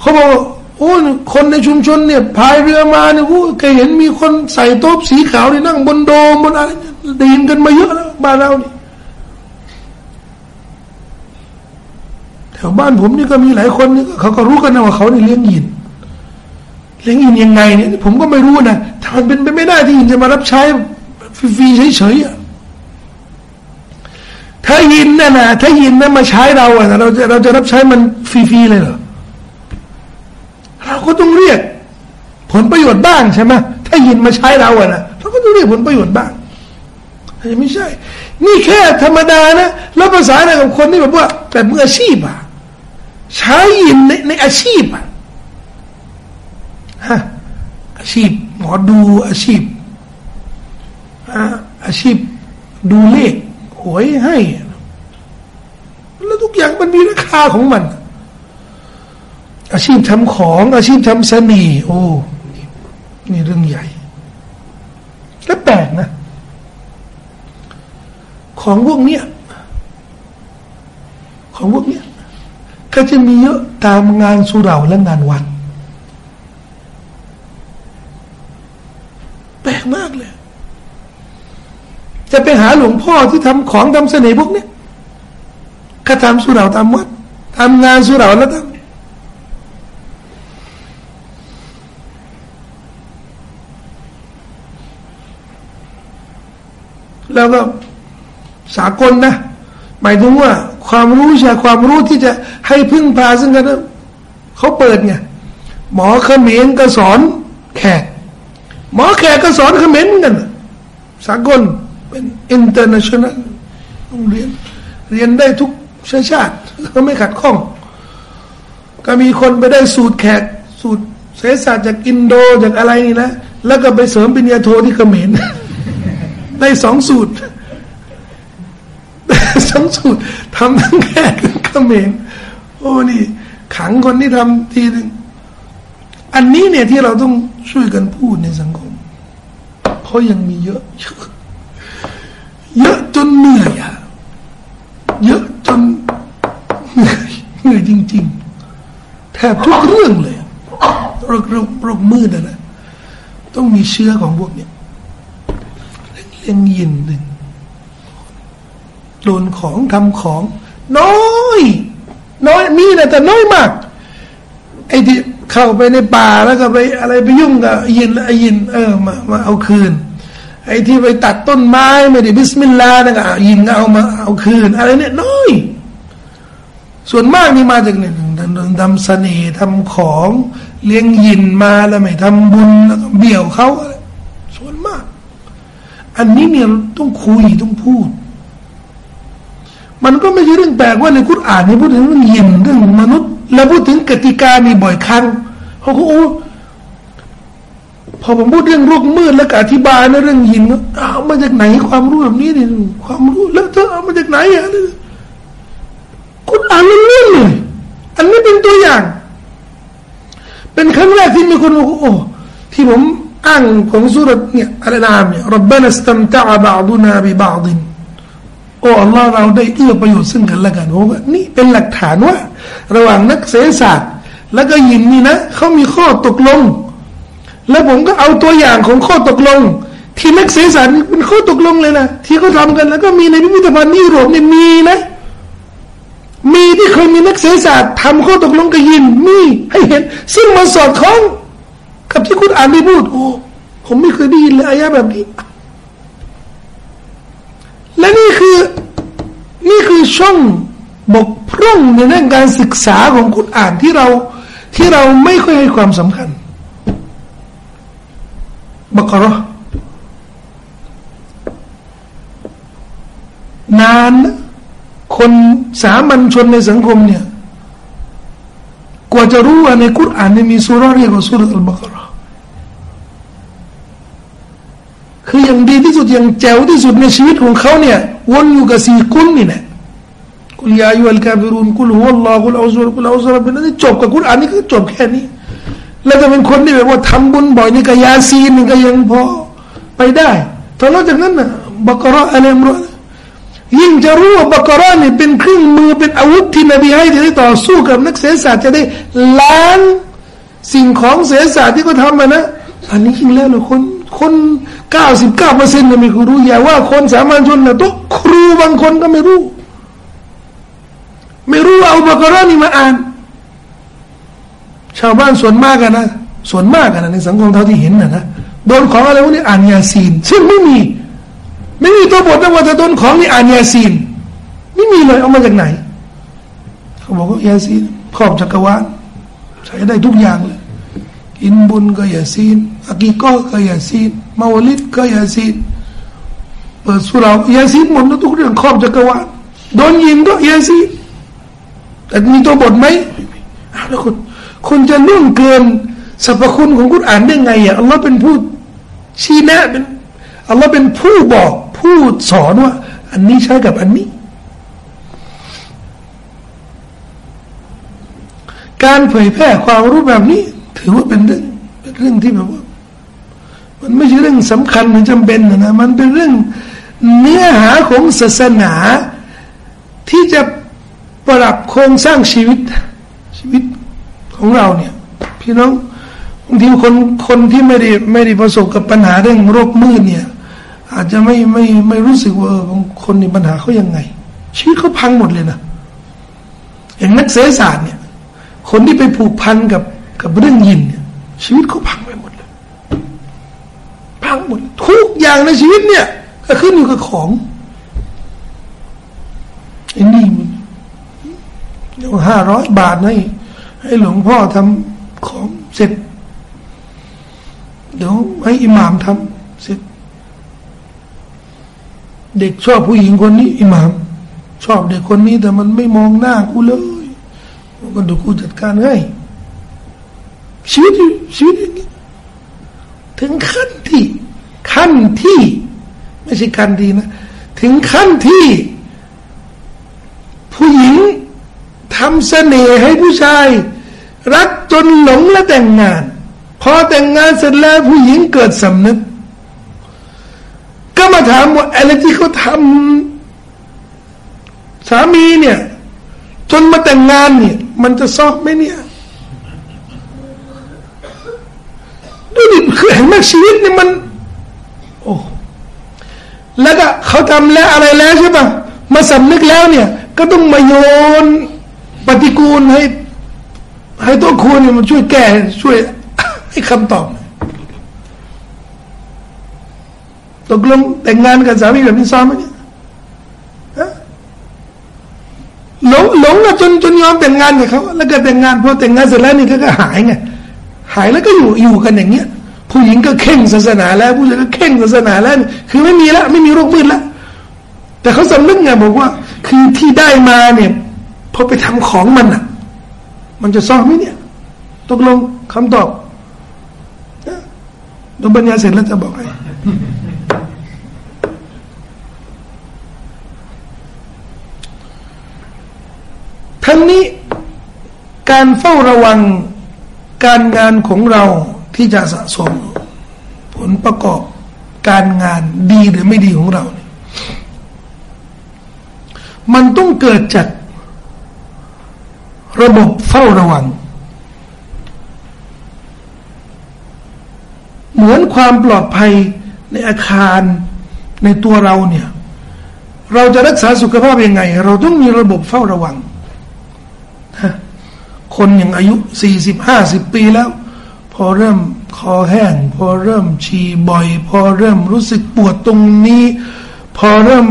เขาบอก โอ้คนในชุมชนเนี่ยพายเรือมาเนี่ยโอ้แกเห็นมีคนใส่โต๊ะสีขาวนี่นั่งบนโดมบนอะไรได้ยินกันมาเยอะแล้วบ้านเรานี่แถวบ้านผมนี่ก็มีหลายคนนี่เขาก็รู้กันนะว่าเขาเนี่เลี้ยงยินเลี้ยงยินยังไงเนี่ยผมก็ไม่รู้นะถ้ามันเป็นไปไม่ได้ที่ยินจะมารับใช้ฟรีๆเฉยๆถ้ายินนะนะถ้ายินนะมาใช้เราอะเราจะเราจะรับใช้มันฟรีๆเลยเหรอ เราก็ต้องเรียก ผลประโยชน์บ้างใช่ไหมถ้ายินมาใช้เราอะนะเราก็ต้องเรียกผลประโยชน์บ้างไม่ใช่ นี่แค่ธรรมดานะ แล้วภาษาอะไรกับคนที่แบบว่าแบบมืออาชีพอะใช้ยินในในอาชีพอะฮะอาชีพหมอดูอาชีพอาชีพดูเลขหวยให้ แล้วทุกอย่างมันมีราคาของมัน อาชีพทำของ อาชีพทำเสน่ห์โอ้นี่เรื่องใหญ่ และแปลกนะ ของพวกเนี้ยของพวกเนี้ยก็จะมีเยอะตามงานสุราและงานวัดแปลกมากเลย จะไปหาหลวงพ่อที่ทำของทำเสน่ห์พวกนี้ก็ทำสุราทำวัดทำงานสุราแล้วทำ แล้วก็สากลนะ หมายถึงว่าความรู้ใช่ความรู้ที่จะให้พึ่งพาซึ่งกันเขาเปิดไงหมอเขมรก็สอนแขกหมอแขกก็สอนเขมรเหมือนกันสากลเป็น international โรงเรียนเรียนได้ทุกชาติชาติเขาไม่ขัดข้อง ก็มีคนไปได้สูตรแขก สูตรเศรษฐศาสตร์จากอินโดจากอะไรนี่นะ แล้วก็ไปเสริมปริญญาโทที่เขมร ได้สองสูตรสองสูตรทำทั้งแขกทั้งเขมรโอ้นี่ ขังคนที่ทำทีนึงอันนี้เนี่ยที่เราต้องช่วยกันพูดในสังคม เพราะยังมีเยอะเยอะเยอะจนเหนื่อยอะเยอะจนเหนื่อยเหนื่อยจริง ๆ แทบทุกเรื่องเลยโรคโรคมืดนะต้องมีเชื้อของพวกเนี้ย ยงยินหนึ่งโดนของทำของ น้อย น้อยมีนะแต่น้อยมาก ไอ้ที่เข้าไปในป่าแล้วก็ไปอะไรไปยุ่งกับยินไอ้ยิน เออมามาเอาคืน ไอ้ที่ไปตัดต้นไม้ไม่ได้บิสมิลลาห์นะก็ยิงเอามาเอาคืน อะไรเนี่ยน้อย ส่วนมากนี่มาจากเนี่ยทำเสน่ห์ทำของ เลี้ยงยินมาแล้วไม่ทำบุญแล้วก็เบี่ยวเขา อันนี้เนี่ยต้องคุยต้องพูด มันก็ไม่ใช่เรื่องแปลกว่าในคุรอานนี่พูดถึงเรื่องยินเรื่องมนุษย์ แล้วพูดถึงกติกามีบ่อยครั้งเขาก็โอ้พอผมพูดเรื่องโรคมืดแล้วก็อธิบายนะเรื่องหินเอามาจากไหนความรู้แบบนี้เนี่ยความรู้แล้วเธอเอามาจากไหนอะคุณอ่านเรื่องเลยอันนี้เป็นตัวอย่าง เป็นครั้งแรกที่มีคนโอ้ที่ผม อ้างของสุรเนี่ยอะไรนามเนี่ยรับบานัสตัมตะบาดุนาบิบาดินโอ้อัลลอฮ์เราได้เอื้อประโยชน์ซึ่งกันและกันโอ้นี่เป็นหลักฐานว่า ระหว่างนักเศรษฐศาสตร์ แล้วก็ยินนี่นะเขามีข้อตกลง แล้วผมก็เอาตัวอย่างของข้อตกลง ที่นักเศรษฐศาสตร์เป็นข้อตกลงเลยนะที่เขาทากันแล้วก็มีในพิพิธภัณฑ์ยุโรปเนี่ยมีนะ มีที่เคยมีนักเศรษฐศาสตร์ทำข้อตกลงกับยินมีให้เห็น ซึ่งมันสอดคล้อง กับที่คุณอ่านได้พูดโอ้ผมไม่เคยได้ยินเลยอายะแบบนี้ และนี่คือนี่คือช่องบกพร่องในเรื่องการศึกษาของคุณอ่านที่เราที่เราไม่ค่อยให้ความสำคัญบักรอนานคนสามัญชนในสังคมเนี่ย กว่าจะรู้ว่าในคุรานมีสุราเรียกว่าสุรอัลบากรอคืออย่างดีที่สุดอย่างแจ๋วที่สุดในชีวิตของเขาเนี่ยวนอยู่กับสี่กุลนี่แหละกุลยายุลกาบิรุนกุลฮุวลลอฮุลอัลซุลกุลอัลซุลเป็นนั้นจบกับกุรานนี่คือจบแค่นี้ แล้วจะเป็นคนที่แบบว่าทำบุญบ่อยนี่ก็ยาซีนนี่ก็ยังพอไปได้แต่นอกจากนั้นนะบักรออะไรมร ยิ่งจะรู้ว่าบักรอนี่เป็นเครื่องมือเป็นอาวุธที่นบีให้จะได้ต่อสู้กับนักเสศาสตร์จะได้ล้างสิ่งของเสศาสตร์ที่เขาทำมานะอันนี้จริงแล้วนะคนคนเก้าสิบเก้าเปอร์เซ็นต์ไม่รู้อย่าว่าคนสามัญชนนะตัวครูบางคนก็ไม่รู้ ไม่รู้เอาบากรานี่มาอ่าน ชาวบ้านส่วนมากกันนะส่วนมากกันนะในสังคมเท่าที่เห็นนะนะโดนของอะไรพวกนี้อ่านยาซีน ซึ่งไม่มี ไม่มีตัวบทนะว่าจะโดนของนี่อ่านยาซีน ไม่มีเลยเอามาจากไหน เขาบอกว่ายาซีนครอบจักรวาลใช้ได้ทุกอย่างเลยกินบุญก็ยาซีนอากีเกาะฮ์ก็ยาซีนมาวลิดก็ยาซีนเปิดสุเหร่ายาซีนหมดทุกเรื่องครอบจักรวาลโดนยิงก็ยาซีนแต่มีตัวบทไหมแล้วคุณคุณจะล่วงเกินสรรพคุณของคุณอ่านได้ไงอะอัลลอฮ์เป็นผู้ชี้แนะเป็นอัลลอฮ์เป็นผู้บอก ผู้สอนว่า อันนี้ใช้กับอันนี้ การเผยแพร่ความรู้แบบนี้ ถือว่าเป็นเรื่องเป็นเรื่องที่แบบว่า มันไม่ใช่เรื่องสำคัญหรือจำเป็นนะนะมันเป็นเรื่องเนื้อหาของศาสนา ที่จะปรับโครงสร้างชีวิตชีวิตของเราเนี่ย พี่น้องบางทีคนคนที่ไม่ได้ไม่ได้ประสบกับปัญหาเรื่องโรคมืดเนี่ย อาจจะไม่ไม่ไม่รู้สึกว่าคนในปัญหาเขายังไง ชีวิตเขาพังหมดเลยนะอย่างนักเศรษฐศาสตร์เนี่ย คนที่ไปผูกพันกับกับเรื่องยินเนี่ยชีวิตเขาพังไปหมดเลย พังหมด ทุกอย่างในชีวิตเนี่ย ก็ขึ้นอยู่กับของไอ้นี่มันเดี๋ยวห้าร้อยบาทให้ให้หลวงพ่อทำของเสร็จ เดี๋ยวให้อิหมามทำเสร็จ เด็กชอบผู้หญิงคนนี้อิหมาม ชอบเด็กคนนี้แต่มันไม่มองหน้ากูเลยก็ดี๋ยวกูจัดการให้ชีวิตชีวิตนี้ถึงขั้นที่ ขั้นที่ ไม่ใช่ขั้นดีนะ ถึงขั้นที่ ผู้หญิงทำเสน่ห์ให้ผู้ชาย รักจนหลงและแต่งงาน พอแต่งงานเสร็จแล้วผู้หญิงเกิดสำนึก ก็มาถามว่าอะไรที่เขาทำสามีเนี่ย จนมาแต่งงานเนี่ย มันจะซอกไหมเนี่ยดูดิคือเห็นไหมชีวิตเนี่ยมัน โอ้แล้วก็เขาทำแล้วอะไรแล้วใช่ปะมาสำนึกแล้วเนี่ย ก็ต้องมาโยนปฏิกูลให้ ให้ตัวครูเนี่ยมันช่วยแก้ช่วยให้คำตอบ ตกลงแต่งงานกับสามีแบบนี้ซ้อมไหมเนี่ยหลงหลงนะจนจนยอมแต่งงานกับเขาแล้วก็แต่งงานพอแต่งงานเสร็จแล้วนี่ก็หายไงหายแล้วก็อยู่อยู่กันอย่างเงี้ย ผู้หญิงก็เข่งศาสนาแล้วผู้ชายก็เข่งศาสนาแล้ว คือไม่มีล้วไม่มีโรคมืดล้วแต่เขาสำนึกไงบอกว่า คือที่ได้มาเนี่ยพอไปทำของมันอะ มันจะซ่อมไหมเนี่ย ตกลงคำตอบดมปัญญาเสร็จแล้วจะบอกให้ ทั้งนี้การเฝ้าระวังการงานของเราที่จะสะสม ผลประกอบการงานดีหรือไม่ดีของเราเนี่ยมันต้องเกิดจากระบบเฝ้าระวัง เหมือนความปลอดภัยในอาคารในตัวเราเนี่ย เราจะรักษาสุขภาพยังไง เราต้องมีระบบเฝ้าระวัง คนอย่างอายุสี่สิบห้าสิบปีแล้ว พอเริ่มคอแห้ง พอเริ่มฉี่บ่อย พอเริ่มรู้สึกปวดตรงนี้ พอเริ่ม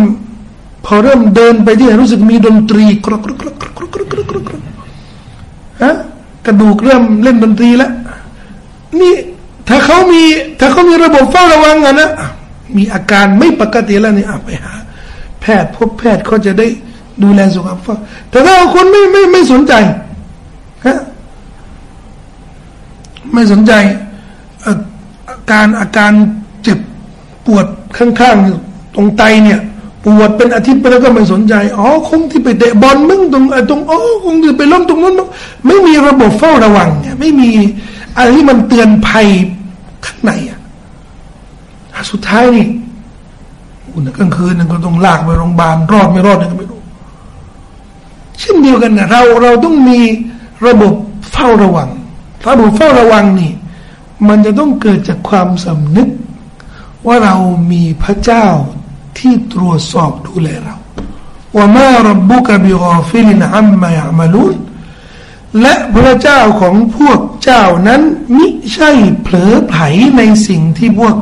พอเริ่มเดินไปที่รู้สึกมีดนตรีกรกกรกรกรกรกรกรกฮะกระดูกเริ่มเล่นดนตรีแล้วนี่ถ้าเขามีถ้าเขามีระบบเฝ้าระวังอะนะมีอาการไม่ปกติแล้วนี่ไปหา แพทย์พบแพทย์เขาจะได้ดูแลสุขภาพแต่ถ้าคนไม่ไม่ไม่สนใจฮะ ไม่สนใจอาการอาการเจ็บปวดข้างๆตรงไตเนี่ยปวดเป็นอาทิตย์ไปแล้วก็ไม่สนใจ อ๋อ คงที่ไปเตะบอลมึงตรงตรงอ๋อคงที่ไปล้มตรงนั้นไม่มีระบบเฝ้าระวังเนี่ยไม่มีอะไรที่มันเตือนภัยข้างในอะสุดท้ายนี่อุ่นกลางคืนนึงก็ต้องลากไปโรงพยาบาลรอดไม่รอดนี่ก็ไม่รู้เช่นเดียวกันนะเราเราต้องมีระบบเฝ้าระวัง ระบบเฝ้าระวังนี่ มันจะต้องเกิดจากความสำนึก ว่าเรามีพระเจ้าที่ตรวจสอบดูแลเราว่าما ربك بغافل عما يعملونและพระเจ้าของพวกเจ้านั้นมิใช่เผลอไผในสิ่งที่พวก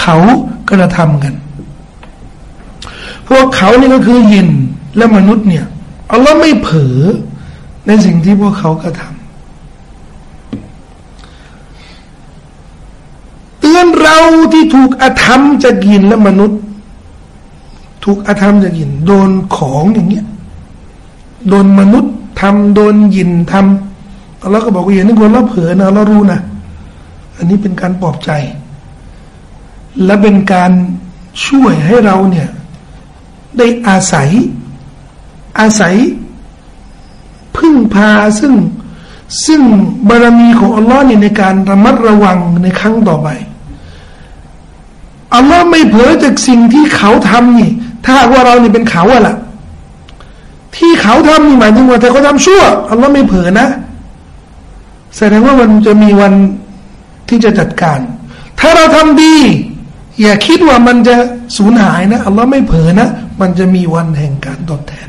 เขากระทำกัน พวกเขานี่ก็คือยินและมนุษย์เนี่ยอัลลอฮ์ไม่เผลอในสิ่งที่พวกเขากระทำ เตือนเราที่ถูกอธรรมจากยินและมนุษย์ ถูกอธรรมจากยิน โดนของอย่างเงี้ยโดนมนุษย์ทำโดนยินทำอัลลอฮ์ก็บอกว่าอย่างนี้คนเราเผลอนะเรารู้นะอันนี้เป็นการปลอบใจ และเป็นการช่วยให้เราเนี่ย ได้อาศัย อาศัย พึ่งพาซึ่งซึ่งบารมีของอัลลอฮ์เนี่ยในการระมัดระวังในครั้งต่อไป อัลลอฮ์ไม่เผลอจากสิ่งที่เขาทำนี่ ถ้าว่าเราเนี่ยเป็นเขาอะล่ะ ที่เขาทำนี่หมายถึงว่าถ้าเขาทำชั่วอัลลอฮ์ไม่เผลอนะ แสดงว่ามันจะมีวันที่จะจัดการ ถ้าเราทำดี อย่าคิดว่ามันจะสูญหายนะอัลลอฮ์ไม่เผลอนะ มันจะมีวันแห่งการตอบแทน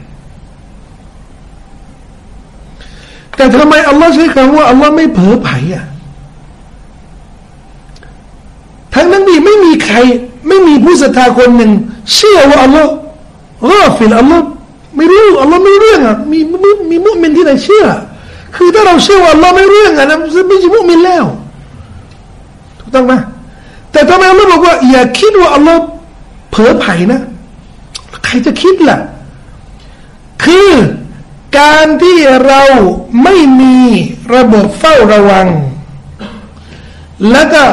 แต่ทำไมอัลลอฮ์ใช้คำว่าอัลลอฮ์ไม่เผลอไผ่อะทั้งนั้นดีไม่มี ใคร ไม่มีผู้ศรัทธาคนหนึ่ง เชื่อว่าอัลลอฮ์ غافل อัลลอฮ์ไม่รู้อัลลอฮ์ไม่รู้เรื่องอะมีมีมีมุสลิมที่ไหนเชื่อ คือถ้าเราเชื่อว่าอัลลอฮ์ไม่รู้เรื่องอะนะไม่ใช่มุสลิมแล้วถูกต้องไหมแต่ทำไมอัลลอฮ์บอกว่า อย่าคิดว่าอัลลอฮ์เผลอไผลนะ ใครจะคิดล่ะ คือการที่เราไม่มีระบบเฝ้าระวัง แล้วก็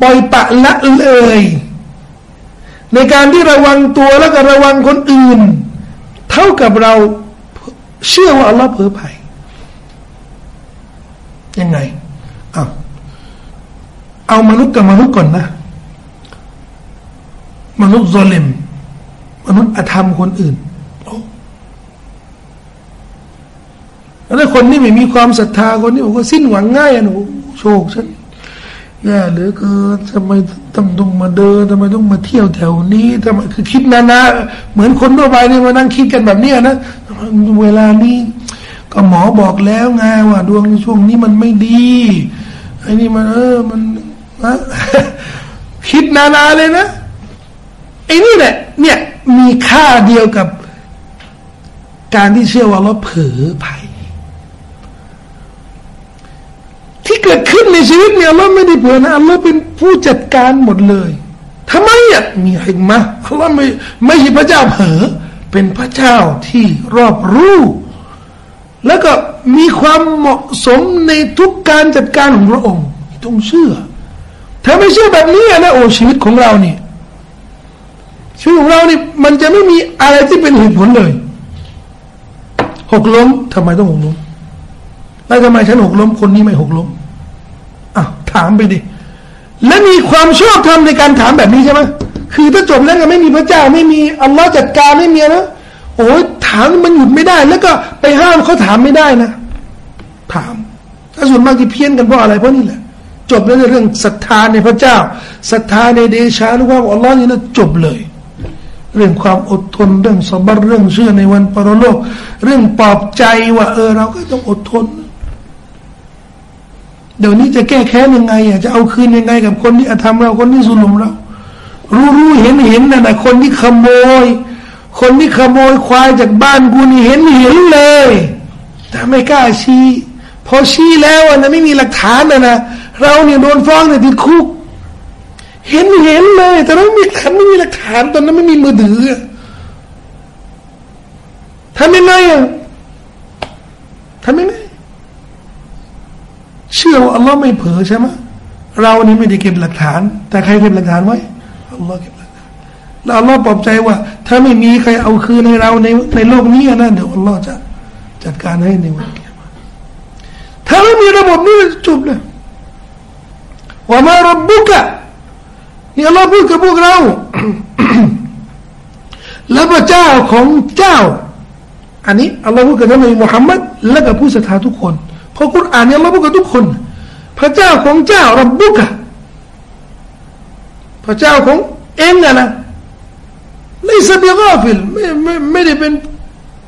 ปล่อยปะละเลย ในการที่ระวังตัวแล้วก็ระวังคนอื่น เท่ากับเราเชื่อว่าอัลลอฮ์เผอภัยยังไงเอาเอามนุษย์กับมนุษย์ก่อนนะ มนุษย์โซเลมมนุษย์อธรรมคนอื่นแล้วคนที่ไม่มีความศรัทธาคนนี้บอกว่าสิ้นหวังง่ายอะหนูโชคฉัน แย่เหลือเกินทำไมต้องต้องมาเดินทำไมต้องมาเที่ยวแถวนี้ทำไมคือคิดนานาเหมือนคนทั่วไปนี่มานั่งคิดกันแบบนี้นะเวลานี้ ก็หมอบอกแล้วไงว่า ดวงในช่วงนี้มันไม่ดีไอ้นี่มันเออมันนะคิดนานาเลยนะไอ้นี่แหละเนี่ย มีค่าเดียวกับ การที่เชื่อว่าเราเผลอภัย ที่เกิดขึ้นในชีวิตเนี่ยเราไม่ได้เผื่อนะอัลลอฮ์เป็นผู้จัดการหมดเลยทำไมอะมีหิกมาอัลลอฮ์ไม่ไม่ใช่พระเจ้าเผลอเป็นพระเจ้าที่รอบรู้ แล้วก็มีความเหมาะสมในทุกการจัดการของพระองค์ต้องเชื่อ ถ้าไม่เชื่อแบบนี้นะโอ้ชีวิตของเราเนี่ยชีวิตของเรานี่มันจะไม่มีอะไรที่เป็นเหตุผลเลย หกล้มทำไมต้องหกล้ม แล้วทำไมฉันหกล้มคนนี้ไม่หกล้มอ้าวถามไปดิและมีความชอบธรรมในการถามแบบนี้ใช่ไหมคือถ้าจบแล้วก็ไม่มีพระเจ้าไม่มีอัลลอฮ์จัดการไม่มีนะโอ้ยถามมันหยุดไม่ได้ แล้วก็ไปห้ามเขาถามไม่ได้นะ ถามถ้าส่วนมากที่เพี้ยนกันเพราะอะไรเพราะนี่แหละ จบแล้วในเรื่องศรัทธาในพระเจ้าศรัทธาในเดชานุภาพอัลลอฮ์นี่นะจบเลย เรื่องความอดทนเรื่องสบัรเรื่องเชื่อในวันปรโลก เรื่องปลอบใจว่าเออเราก็ต้องอดทน เดี๋ยวนี้จะแก้แค้นยังไงอะจะเอาคืนยังไง กับคนที่อาธรรมเราคนที่สุลุมเรา รู้รู้เห็นเห็นนะนะคนที่ขโมย คนที่ขโมยควายจากบ้านกูนี่เห็นเห็นเลย แต่ไม่กล้าชี้พอชี้แล้วนะไม่มีหลักฐานนะนะเราเนี่ยโดนฟ้องเนี่ยติดคุก เห็นเห็นเลย แต่ไม่มีหลักฐานไม่มีหลักฐานตอนนั้นไม่มีมือถือทำยังไงอะทำยังไง เชื่อว่าอัลลอฮ์ไม่เผลอใช่ไหมเรานี่ไม่ได้เก็บหลักฐาน แต่ใครเก็บหลักฐานไว้อัลลอฮ์เก็บหลักฐานแล้วอัลลอฮ์ปลอบใจว่า ถ้าไม่มีใครเอาคืนในเราในในโลกนี้นะเดี๋ยวอัลลอฮ์จะจัดการให้ในวันเกียรติถ้าไม่มีระบบนี้จบเลยว่ามารับบุกะนี่อัลลอฮ์พูดกับพวกเรา และพระเจ้าของเจ้า อันนี้อัลลอฮ์พูดกับท่านนบีมุฮัมมัดและกับผู้ศรัทธาทุกคน เพราะคุณอ่านเนี่ยเราพูดกับทุกคน พระเจ้าของเจ้ารับบุกะพระเจ้าของเองอะนะليس بغافل ไม่ไม่ไม่ได้เป็น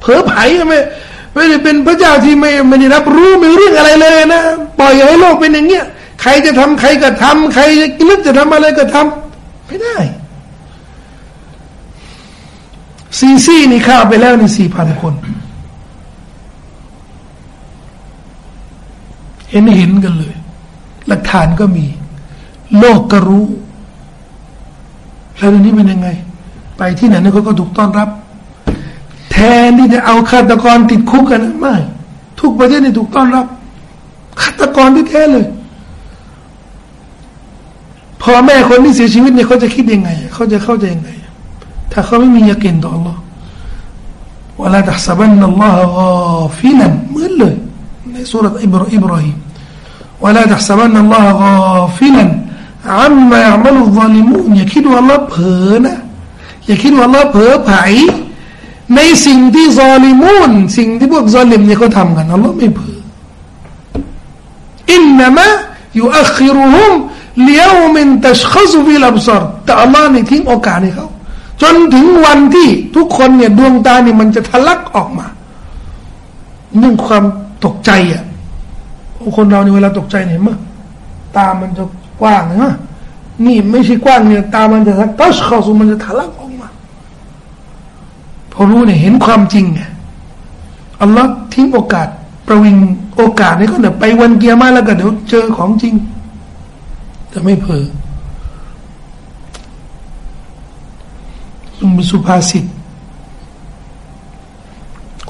เผลอไผลไม่ไม่ได้เป็นพระเจ้าที่ไม่ไม่ได้รับรู้ไม่รู้เรื่องอะไรเลยนะปล่อยให้โลกเป็นอย่างเงี้ยใครจะทำใครก็ทำใครจะนึกจะทำอะไรก็ทำไม่ได้ซีซีนี่ฆ่าไปแล้วในสี่พันคน เห็นเห็นกันเลย หลักฐานก็มี โลกก็รู้ แล้วนี้เป็นยังไง ไปที่ไหนนี่เขาก็ถูกต้อนรับ แทนที่จะเอาฆาตกรติดคุกกันไม่ ทุกประเทศนี่ถูกต้อนรับฆาตกรที่แท้เลยพ่อแม่คนที่เสียชีวิตเนี่ยเขาจะคิดยังไง เขาจะเข้าใจยังไง ถ้าเขาไม่มียากินต่อ Allah ولا تحسبن الله غافلا เหมือนเลย سورة إبراهيم ولا تحسبن الله غافلا عما يعمل الظالمون อย่าคิดว่า Allah เผลอนะอย่าคิดว่า Allah เผลอไผในสิ่งที่ซอลิมูนสิ่งที่พวกซอลิมเนี่ยเขาทำกัน Allah ไม่เผลออินนามะยูอัคคิรุฮุมเลี้ยวมินตัชขซุฟิลับซารแต่ Allah นี่ทิ้งโอกาสให้เขาจนถึงวันที่ทุกคนเนี่ยดวงตาเนี่ยมันจะทะลักออกมาเรื่องความ ตกใจอะคนเราในเวลาตกใจเนี่ยมั้งตามันจะกว้างนะ นี่ไม่ใช่กว้างเนี่ย ตามันจะตัชเข้าสู่มันจะทะลักออกมา พอรู้เนี่ยเห็นความจริงไงอัลลอฮ์ทิ้งโอกาส ประวิงโอกาสนี้ก็เดี๋ยวไปวันเกียร์มาแล้วก็เดี๋ยวเจอของจริงแต่ไม่เผลอมันเป็นสุภาษิต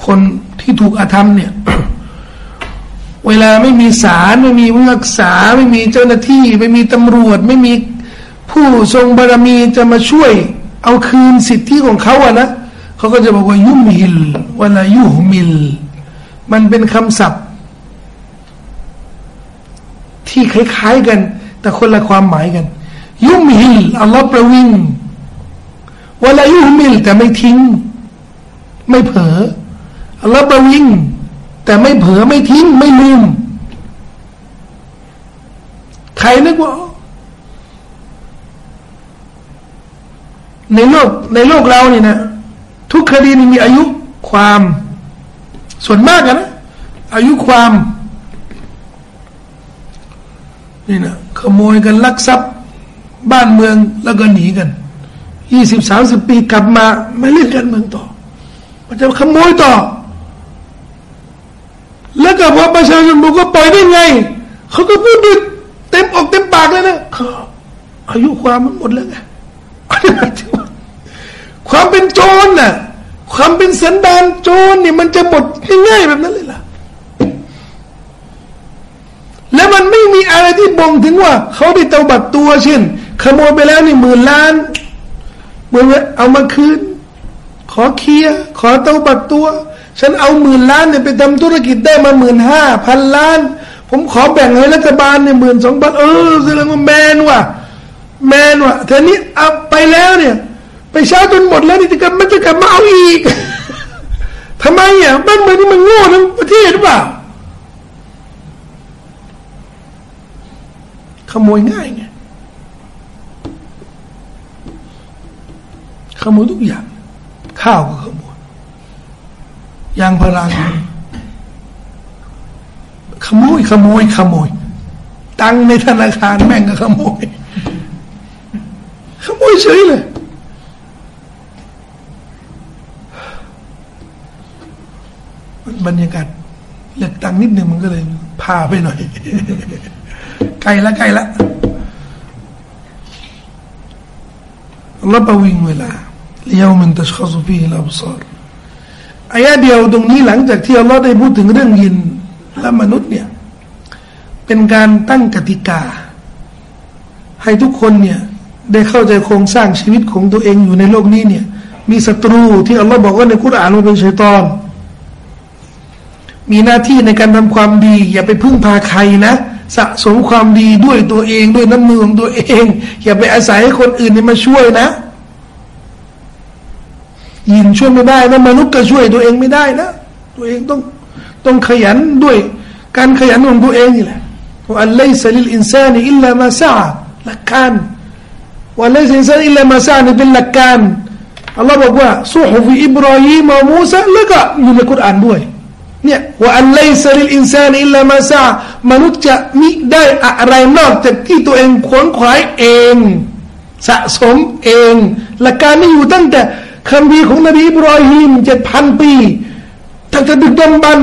คนที่ถูกอาธรรมเนี่ย เวลาไม่มีศาลไม่มีผู้รักษา ไม่มีเจ้าหน้าที่ ไม่มีตำรวจ ไม่มีผู้ทรงบารมีจะมาช่วย เอาคืนสิทธิของเขาอะนะเขาก็จะบอกว่ายุมิลวลายุหมิล มันเป็นคำศัพท์ ที่คล้ายๆกัน แต่คนละความหมายกัน ยุมิลอัลลอฮ์ประวิงวลายุหมิลแต่ไม่ทิ้ง ไม่เผลออัลลอฮ์ประวิง แต่ไม่เผลอไม่ทิ้งไม่ลืม ใครนึกว่า ในโลกในโลกเราเนี่ยนะ ทุกคดีนี่มีอายุความส่วนมากนะอายุความนี่นะขโมยกันลักทรัพย์บ้านเมืองแล้วก็หนีกันยี่สิบสามสิบปีกลับมา ไม่เล่นกันเมืองต่อ มันจะขโมยต่อ แล้วก็พอประชาชนบอกว่าปล่อยได้ไง เขาก็พูดด้วยเต็มอกเต็มปากเลยนะอายุความมันหมดแล้วไงความเป็นโจรน่ะ ความเป็นสันดานโจรนี่มันจะหมดง่ายๆแบบนั้นเลยล่ะ แล้วมันไม่มีอะไรที่บ่งถึงว่า เขาได้เตาบัตรตัวเช่น ขโมยไปแล้วนี่หมื่นล้านเมื่อเอามาคืน ขอเคลียขอเตาบัตรตัว ฉันเอาหมื่นล้านเนี่ยไปทำธุรกิจได้มาหมื่นห้าพันล้าน ผมขอแบ่งให้รัฐบาลเนี่ยหมื่นสองพันเออแสดงว่าแมนว่ะแมนว่ะแต่นี้เอาไปแล้วเนี่ย ไปเช้าจนหมดแล้วนี่จะกลับมันจะกลับมาเอาอีกทำไมอะบ้านเมืองนี่มันโง่ทั้งประเทศหรือเปล่าขโมยง่ายไงขโมยทุกอย่าง ข้าวก็ขโมยยางพาราขโมยขโมยขโมย ตังในธนาคารแม่งก็ขโมย ขโมยเฉยเลยบรรยากาศเลือกตังนิดนึงมันก็เลย พาไปหน่อยไกลละไกลละรับประวิงเวลา เลี้ยวมันตะชขสุฟีลาบซอรอายะเดียวตรงนี้หลังจากที่อัลลอฮ์ได้พูดถึงเรื่องยินและมนุษย์เนี่ย เป็นการตั้งกติกา ให้ทุกคนเนี่ยได้เข้าใจโครงสร้างชีวิตของตัวเองอยู่ในโลกนี้เนี่ย มีศัตรูที่อัลลอฮ์บอกว่าในคุรานว่าเป็นชัยตอน มีหน้าที่ในการทำความดี อย่าไปพึ่งพาใครนะ สะสมความดีด้วยตัวเองด้วยน้ำมือของตัวเอง อย่าไปอาศัยให้คนอื่นมาช่วยนะ ยินช่วยไม่ได้นะมนุษย์ก็ช่วยตัวเองไม่ได้นะตัวเองต้องต้องขยันด้วย การขยันของตัวเองนี่แหละوأن ليس للإنسان إلا ما سعى หลักการ وأن ليس للإنسان إلا ما سعى นี่เป็นหลักการอัลลอฮฺบอกว่าصحف إبراهيم وموسى แล้วก็อยู่ในคุรานด้วยเนี่ยوأن ليس للإنسان إلا ما سعى มนุษย์จะมิได้อะไรนอกจากที่ตัวเองขวนขวายเอง สะสมเอง หลักการนี้อยู่ตั้งแต่ คำพีของนบีอิบรอฮิมเจ็ดพันปีตั้งแต่ดึกดำบรร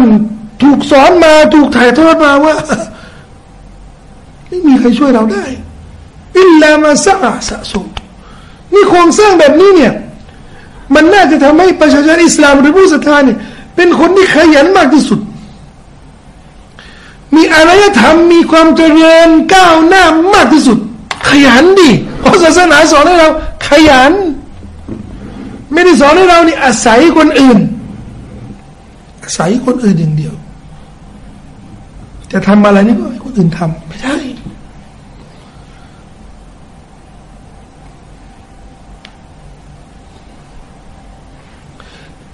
ถูกสอนมาถูกถ่ายทอดมาว่า ไม่มีใครช่วยเราได้อิลลามาซาสะสมนี่โครงสร้างแบบนี้เนี่ย มันน่าจะทำให้ประชาชนอิสลามหรือผู้ศรัทธาเนี่ยเป็นคนที่ขยันมากที่สุด มีอารยธรรมมีความเจริญก้าวหน้ามากที่สุด ขยันดิเพราะศาสนาสอนให้เรา ขยัน ไม่ได้สอนให้เรานี่อาศัยคนอื่น อาศัยคนอื่นอย่างเดียว จะทำอะไรนี่ก็ให้คนอื่นทำไม่ได้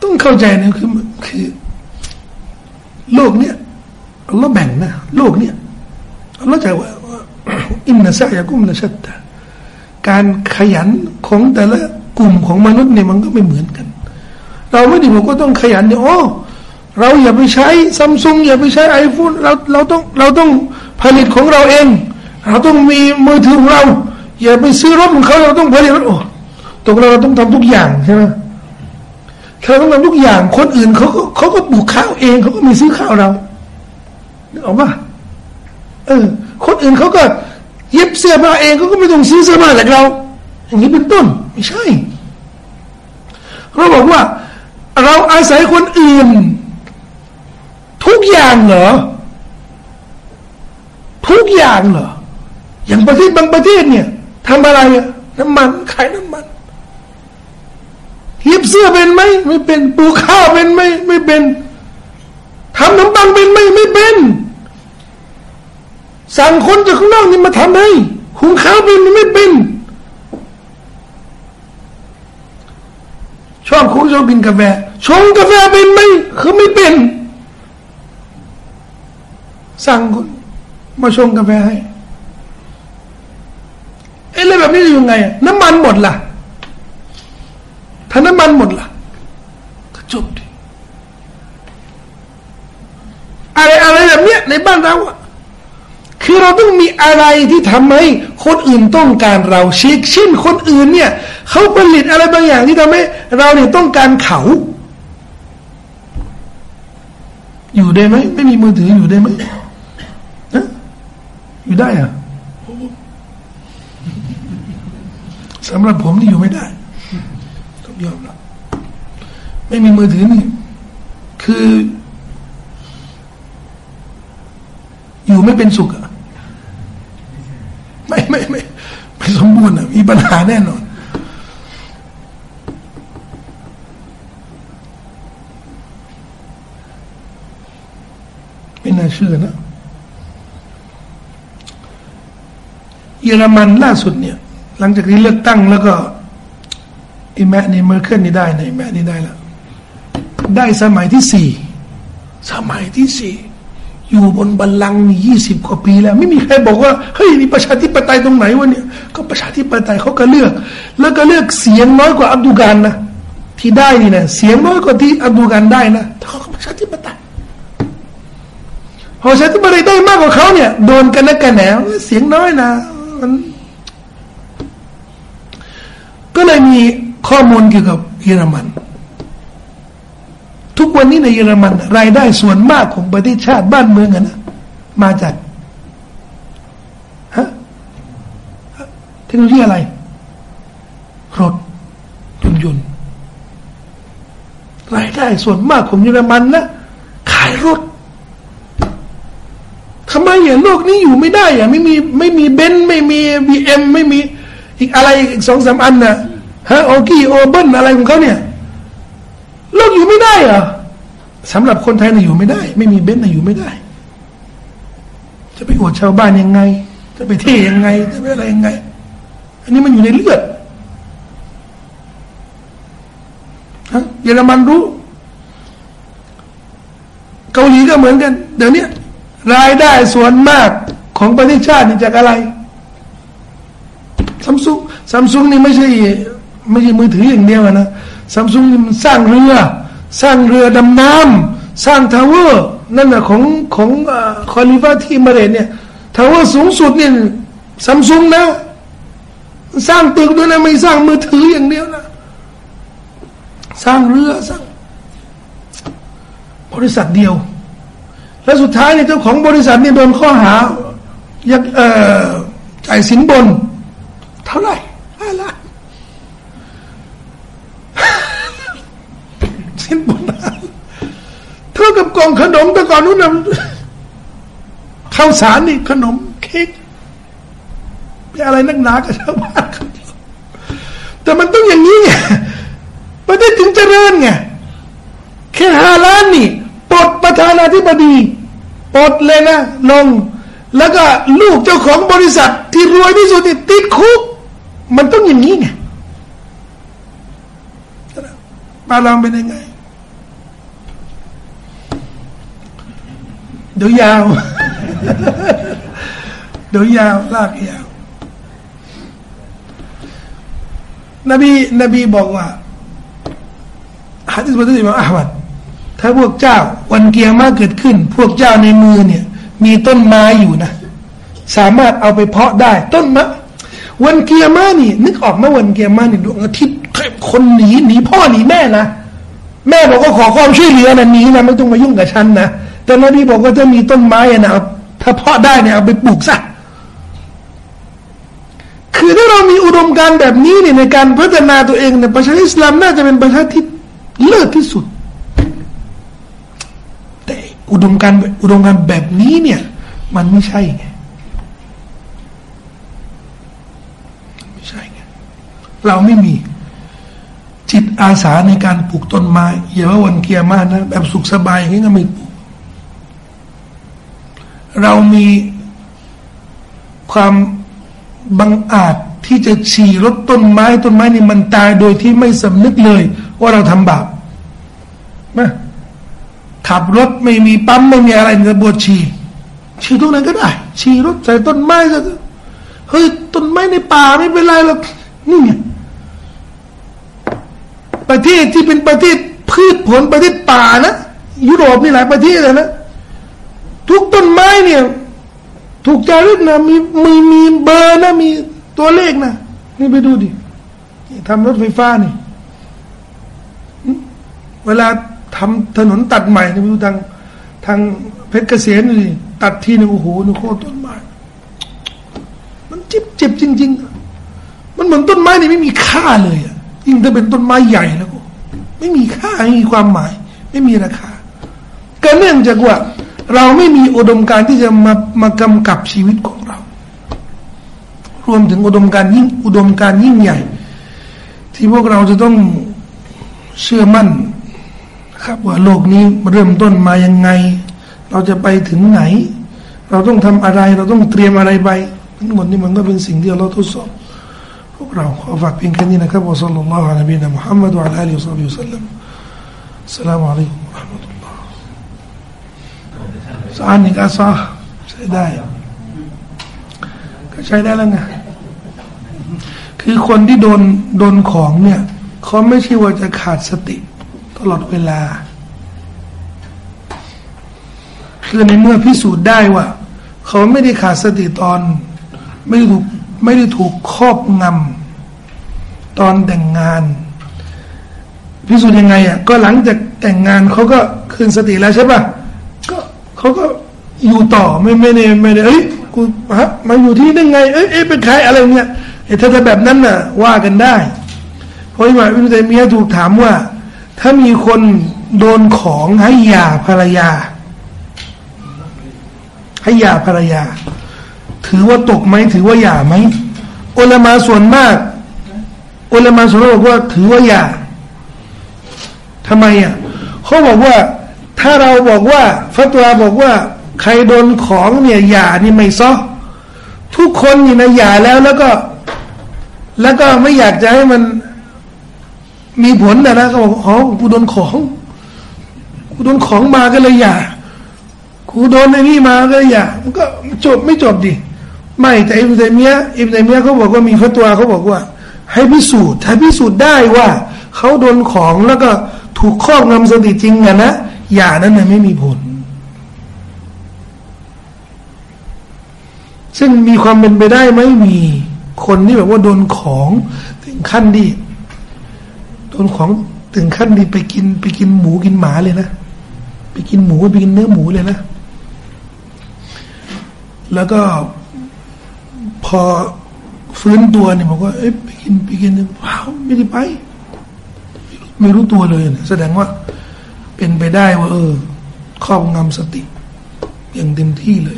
ต้องเข้าใจนะคือคือโลกเนี้ยเราแบ่งนะโลกเนี้ยเราจะว่าอินนัสยากุมละชัดตาการขยันของแต่ละ กลุ่มของมนุษย์เนี่ยมันก็ไม่เหมือนกัน เราไม่ได้บอกว่าต้องขยันเนี่ยโอ้เราอย่าไปใช้ซัมซุงอย่าไปใช้ไอโฟนเราเราต้องเราต้องผลิตของเราเอง เราต้องมีมือถือของเรา อย่าไปซื้อรถของเขาเราต้องผลิตรถโอ้ตรงเราเราต้องทำทุกอย่างใช่ไหมเราต้องทำทุกอย่าง คนอื่นเขาก็เขาก็ปลูกข้าวเองเขาก็มีซื้อข้าวเรานึกออกปะเออ คนอื่นเขาก็เย็บเสื้อผ้าเองเขาก็ไม่ต้องซื้อเสื้อผ้าจากเรา อย่างนี้เป็นต้น ไม่ใช่ เราบอกว่า เราอาศัยคนอื่น ทุกอย่างเหรอ ทุกอย่างเหรอ อย่างประเทศบางประเทศเนี่ยทำอะไรน้ำมันขายน้ำมันเย็บเสื้อเป็นไหมไม่เป็นปลูกข้าวเป็นไหมไม่เป็นทำน้ำปังเป็นไหมไม่เป็นสั่งคนจากข้างนอกนี่มาทำให้หุงข้าวเป็นไม่เป็น ชอบคุชอบกินกาแฟ ชงกาแฟเป็นไหมคือไม่เป็น สั่งคนมาชงกาแฟให้เอ้ะแล้วแบบนี้จะยังไง น้ำมันหมดล่ะ ถ้าน้ำมันหมดละ่ะก็จบดิอะไรอะไรแบบเนี้ยในบ้านเราอะ คือเราต้องมีอะไรที่ทำให้คนอื่นต้องการเราเช็คเช่นคนอื่นเนี่ยเขาผลิตอะไรบางอย่างที่ทำให้เราเนี่ยต้องการเขา อยู่ได้ไหมไม่มีมือถืออยู่ได้ไหมนะอยู่ได้อะสำหรับผมนี่อยู่ไม่ได้ต้องยอมรับไม่มีมือถือนี่คือ อยู่ไม่เป็นสุขอะ ไม่ไม่ไม่ไม่สมบูรณ์มีปัญหาแน่นอน ไม่น่าเชื่อนะเยอรมันล่าสุดเนี่ย หลังจากนี้เลือกตั้งแล้วก็อีแมะนี่เมอร์เคิลนี่ได้นะอิแมะนี่ได้ละได้สมัยที่สี่สมัยที่สี่ อยู่บนบัลลังก์นี่ยี่สิบกว่าปีแล้ว ไม่มีใครบอกว่าเฮ้ยนี่ประชาธิปไตยตรงไหนวะเนี่ย ก็ประชาธิปไตยเขาก็เลือก แล้วก็เลือกเสียงน้อยกว่าอับดุการนะที่ได้นี่นะเสียงน้อยกว่าที่อับดุการได้นะแต่เขาก็ประชาธิปไตยพอประชาธิปไตยได้มากกว่าเขาเนี่ยโดนกันนักกันแหนวเสียงน้อยนะมันก็เลยมีข้อมูลเกี่ยวกับเยอรมัน ทุกวันนี้ในเยอรมัน รายได้ส่วนมากของประเทศชาติบ้านเมืองอะนะมาจากฮะเทคโนโลยีอะไร รถยนต์ยนต์รายได้ส่วนมากของเยอรมันนะขายรถทำไมอย่างโลกนี้อยู่ไม่ได้อะไม่มีไม่มีเบนซ์ไม่มีบีเอ็มไม่มี อีกอะไรอีกสองสามอันนะฮะเอาดี้โอเปิลอะไรของเขาเนี่ย โลกอยู่ไม่ได้เหรอสำหรับคนไทยน่ะอยู่ไม่ได้ ไม่มีเบนซ์น่ะอยู่ไม่ได้ จะไปอวดชาวบ้านยังไง จะไปเท่ยังไง จะไปอะไรยังไง อันนี้มันอยู่ในเลือดฮะเยอรมันรู้ เกาหลีก็เหมือนกัน เดี๋ยวนี้รายได้ส่วนมากของประเทศชาตินี่จากอะไรซัมซุงซัมซุงนี่ไม่ใช่ ไม่ใช่มือถืออย่างเดียวนะ ซัมซุงมันสร้างเรือ สร้างเรือดำน้ำสร้าง tower นั่นแหละของของคอลิฟาที่เอมิเรตส์เนี่ย tower สูงสุดเนี่ยซัมซุงนะสร้างตึกด้วยนะไม่สร้างมือถืออย่างเดียวนะสร้างเรือสร้างบริษัทเดียว แล้วสุดท้ายเนี่ยเจ้าของบริษัทเนี่ยโดนข้อหายักเอ่อจ่ายสินบน เท่าไหร่ห้าล้านินบนเท่ากับกล่องขนมแต่ก่อนนู้นนะข้าวสารนี่ขนมเค้กเป็นอะไรนักหนากับชาวบ้านแต่มันต้องอย่างนี้ไงประเทศถึงเจริญไงแค่ห้าล้านนี่ปลดประธานาธิบดีปลดเลยนะลง แล้วก็ลูกเจ้าของบริษัทที่รวยที่สุดติดคุก มันต้องอย่างนี้ไงบ้านเราเป็นยังไง เดี๋ยวยาว เดี๋ยวยาวลากยาว นบีนบีบอกว่าฮะดิษบทที่มาอัลมัดถ้าพวกเจ้า วันเกียร์มาเกิดขึ้น พวกเจ้าในมือเนี่ย มีต้นไม้อยู่นะ สามารถเอาไปเพาะได้ ต้นมะวันเกียร์มานี่ นึกออกไหมวันเกียร์มานี่ดวงอาทิตย์คนหนีหนีพ่อหนีแม่นะแม่บอกว่าขอความช่วยเหลือนะหนีนะไม่ต้องมายุ่งกับฉันนะ แต่นบีบอกว่าจะมีต้นไม้นะถ้าเพาะได้เนี่ยเอาไปปลูกซะคือถ้าเรามีอุดมการแบบนี้เนี่ยในการพัฒนาตัวเองเนี่ยประชาอิสลามน่าจะเป็นประชาที่เลิศที่สุด แต่อุดมการอุดมการแบบนี้เนี่ย มันไม่ใช่ไงไม่ใช่ไงเราไม่มีจิตอาสาในการปลูกต้นไม้อย่าว่าวันเกียร์มานะแบบสุขสบายอย่างนี้ก็ไม่ป เรามีความบังอาจที่จะฉี่รถต้นไม้ต้นไม้นี่มันตายโดยที่ไม่สำนึกเลย ว่าเราทำบาปนะขับรถไม่มีปั๊มไม่มีอะไรจะบวชฉี่ฉี่ตรงไหนก็ได้ ฉี่รถใส่ต้นไม้ก็เฮ้ยต้นไม้ในป่าไม่เป็นไรหรอกนี่ไงประเทศที่เป็นประเทศพืชผลประเทศป่านะยุโรปนี่หลายประเทศเลยนะ ทุกต้นไม้เนี่ย ถูกจารึกนะมีมีมีเบอร์นะมีตัวเลขนะนี่ไปดูดิทำรถไฟฟ้านี่เวลาทำถนนตัดใหม่นี่ไปดูทางทางเพชรเกษมนี่ตัดทีนึงโอ้โหนี่โคตรต้นไม้มันเจ็บเจ็บจริง ๆ มันเหมือนต้นไม้นี่ไม่มีค่าเลยอะยิ่งถ้าเป็นต้นไม้ใหญ่แล้วก็ ไม่มีค่าไม่มีความหมาย ไม่มีราคาก็เนื่องจากว่า เราไม่มีอุดมการที่จะมามากำกับชีวิตของเรา รวมถึงอุดมการยิ่งอุดมการยิ่งใหญ่ ที่พวกเราจะต้องเชื่อมั่น ครับว่าโลกนี้เริ่มต้นมายังไง เราจะไปถึงไหน เราต้องทำอะไร เราต้องเตรียมอะไรไปทั้งหมดนี่มันก็เป็นสิ่งที่เราทดสอบพวกเราขอฝากเพียงแค่นี้นะครับวะซัลลัลลอฮุอะลัยฮิวะมุฮัมมัดวะลัยฮิวะซัลลัมอัสสลามุอะลัยกุมวะเราะห์มะตุลลอฮ์ สานนี่ก็ซอใช้ได้ก็ใช้ได้แล้วไงคือคนที่โดนโดนของเนี่ยเขาไม่ใช่ว่าจะขาดสติ ตลอดเวลา คือในเมื่อพิสูจน์ได้ว่า เขาไม่ได้ขาดสติตอน ไม่ได้ถูกไม่ได้ถูกครอบงำตอนแต่งงาน พิสูจน์ยังไงอะก็หลังจากแต่งงานเขาก็คืนสติแล้วใช่ปะก็ เขาก็อยู่ต่อไม่ไม่ได้ไม่ได้เอ้ยกูฮะมาอยู่ที่นี่ได้ไงเอ้ยเอ้ยเป็นใครอะไรเงี้ยถ้าจะแบบนั้นน่ะ ว่ากันได้ เพราะว่าอิบนุตัยมียะถูกถามว่า ถ้ามีคนโดนของให้หย่าภรรยา ให้หย่าภรรยา ถือว่าตกไหมถือว่าหย่าไหมอุลามาส่วนมากอุลามาส่วนมากบอกว่าถือว่าหย่าทำไมอะเขาบอกว่า ถ้าเราบอกว่าฟัตวาบอกว่า ใครโดนของเนี่ยหย่านี่ไม่ซ้อทุกคนนี่นะหย่าแล้วแล้วก็ แล้วก็ไม่อยากจะให้มันมีผลนะนะก็บอกอ๋อกูโดนของกูโดนของมาก็เลยหย่ากูโดนไอ้นี่มาก็เลยหย่ามันก็จบไม่จบดิไม่แต่อิบตัยมียอิบตัยมียเขาบอกว่ามีฟัตวาเขาบอกว่า ให้พิสูจน์ถ้าพิสูจน์ได้ว่าเขาโดนของแล้วก็ถูกครอบงำสติจริงอะนะ ย่านั้นน่ะไม่มีผล ซึ่งมีความเป็นไปได้ไหมมีคนที่แบบว่าโดนของถึงขั้นที่โดนของถึงขั้นที่ไปกินไปกินหมูกินหมาเลยนะไปกินหมูไปกินเนื้อหมูเลยนะ แล้วก็พอฟื้นตัวเนี่ยบอกว่าเอ๊ะไปกินไปกินว้าวไม่ได้ไป ไม่รู้ตัวเลยนะแสดงว่า เป็นไปได้ว่าเออครอบงำสติ อย่างเต็มที่เลย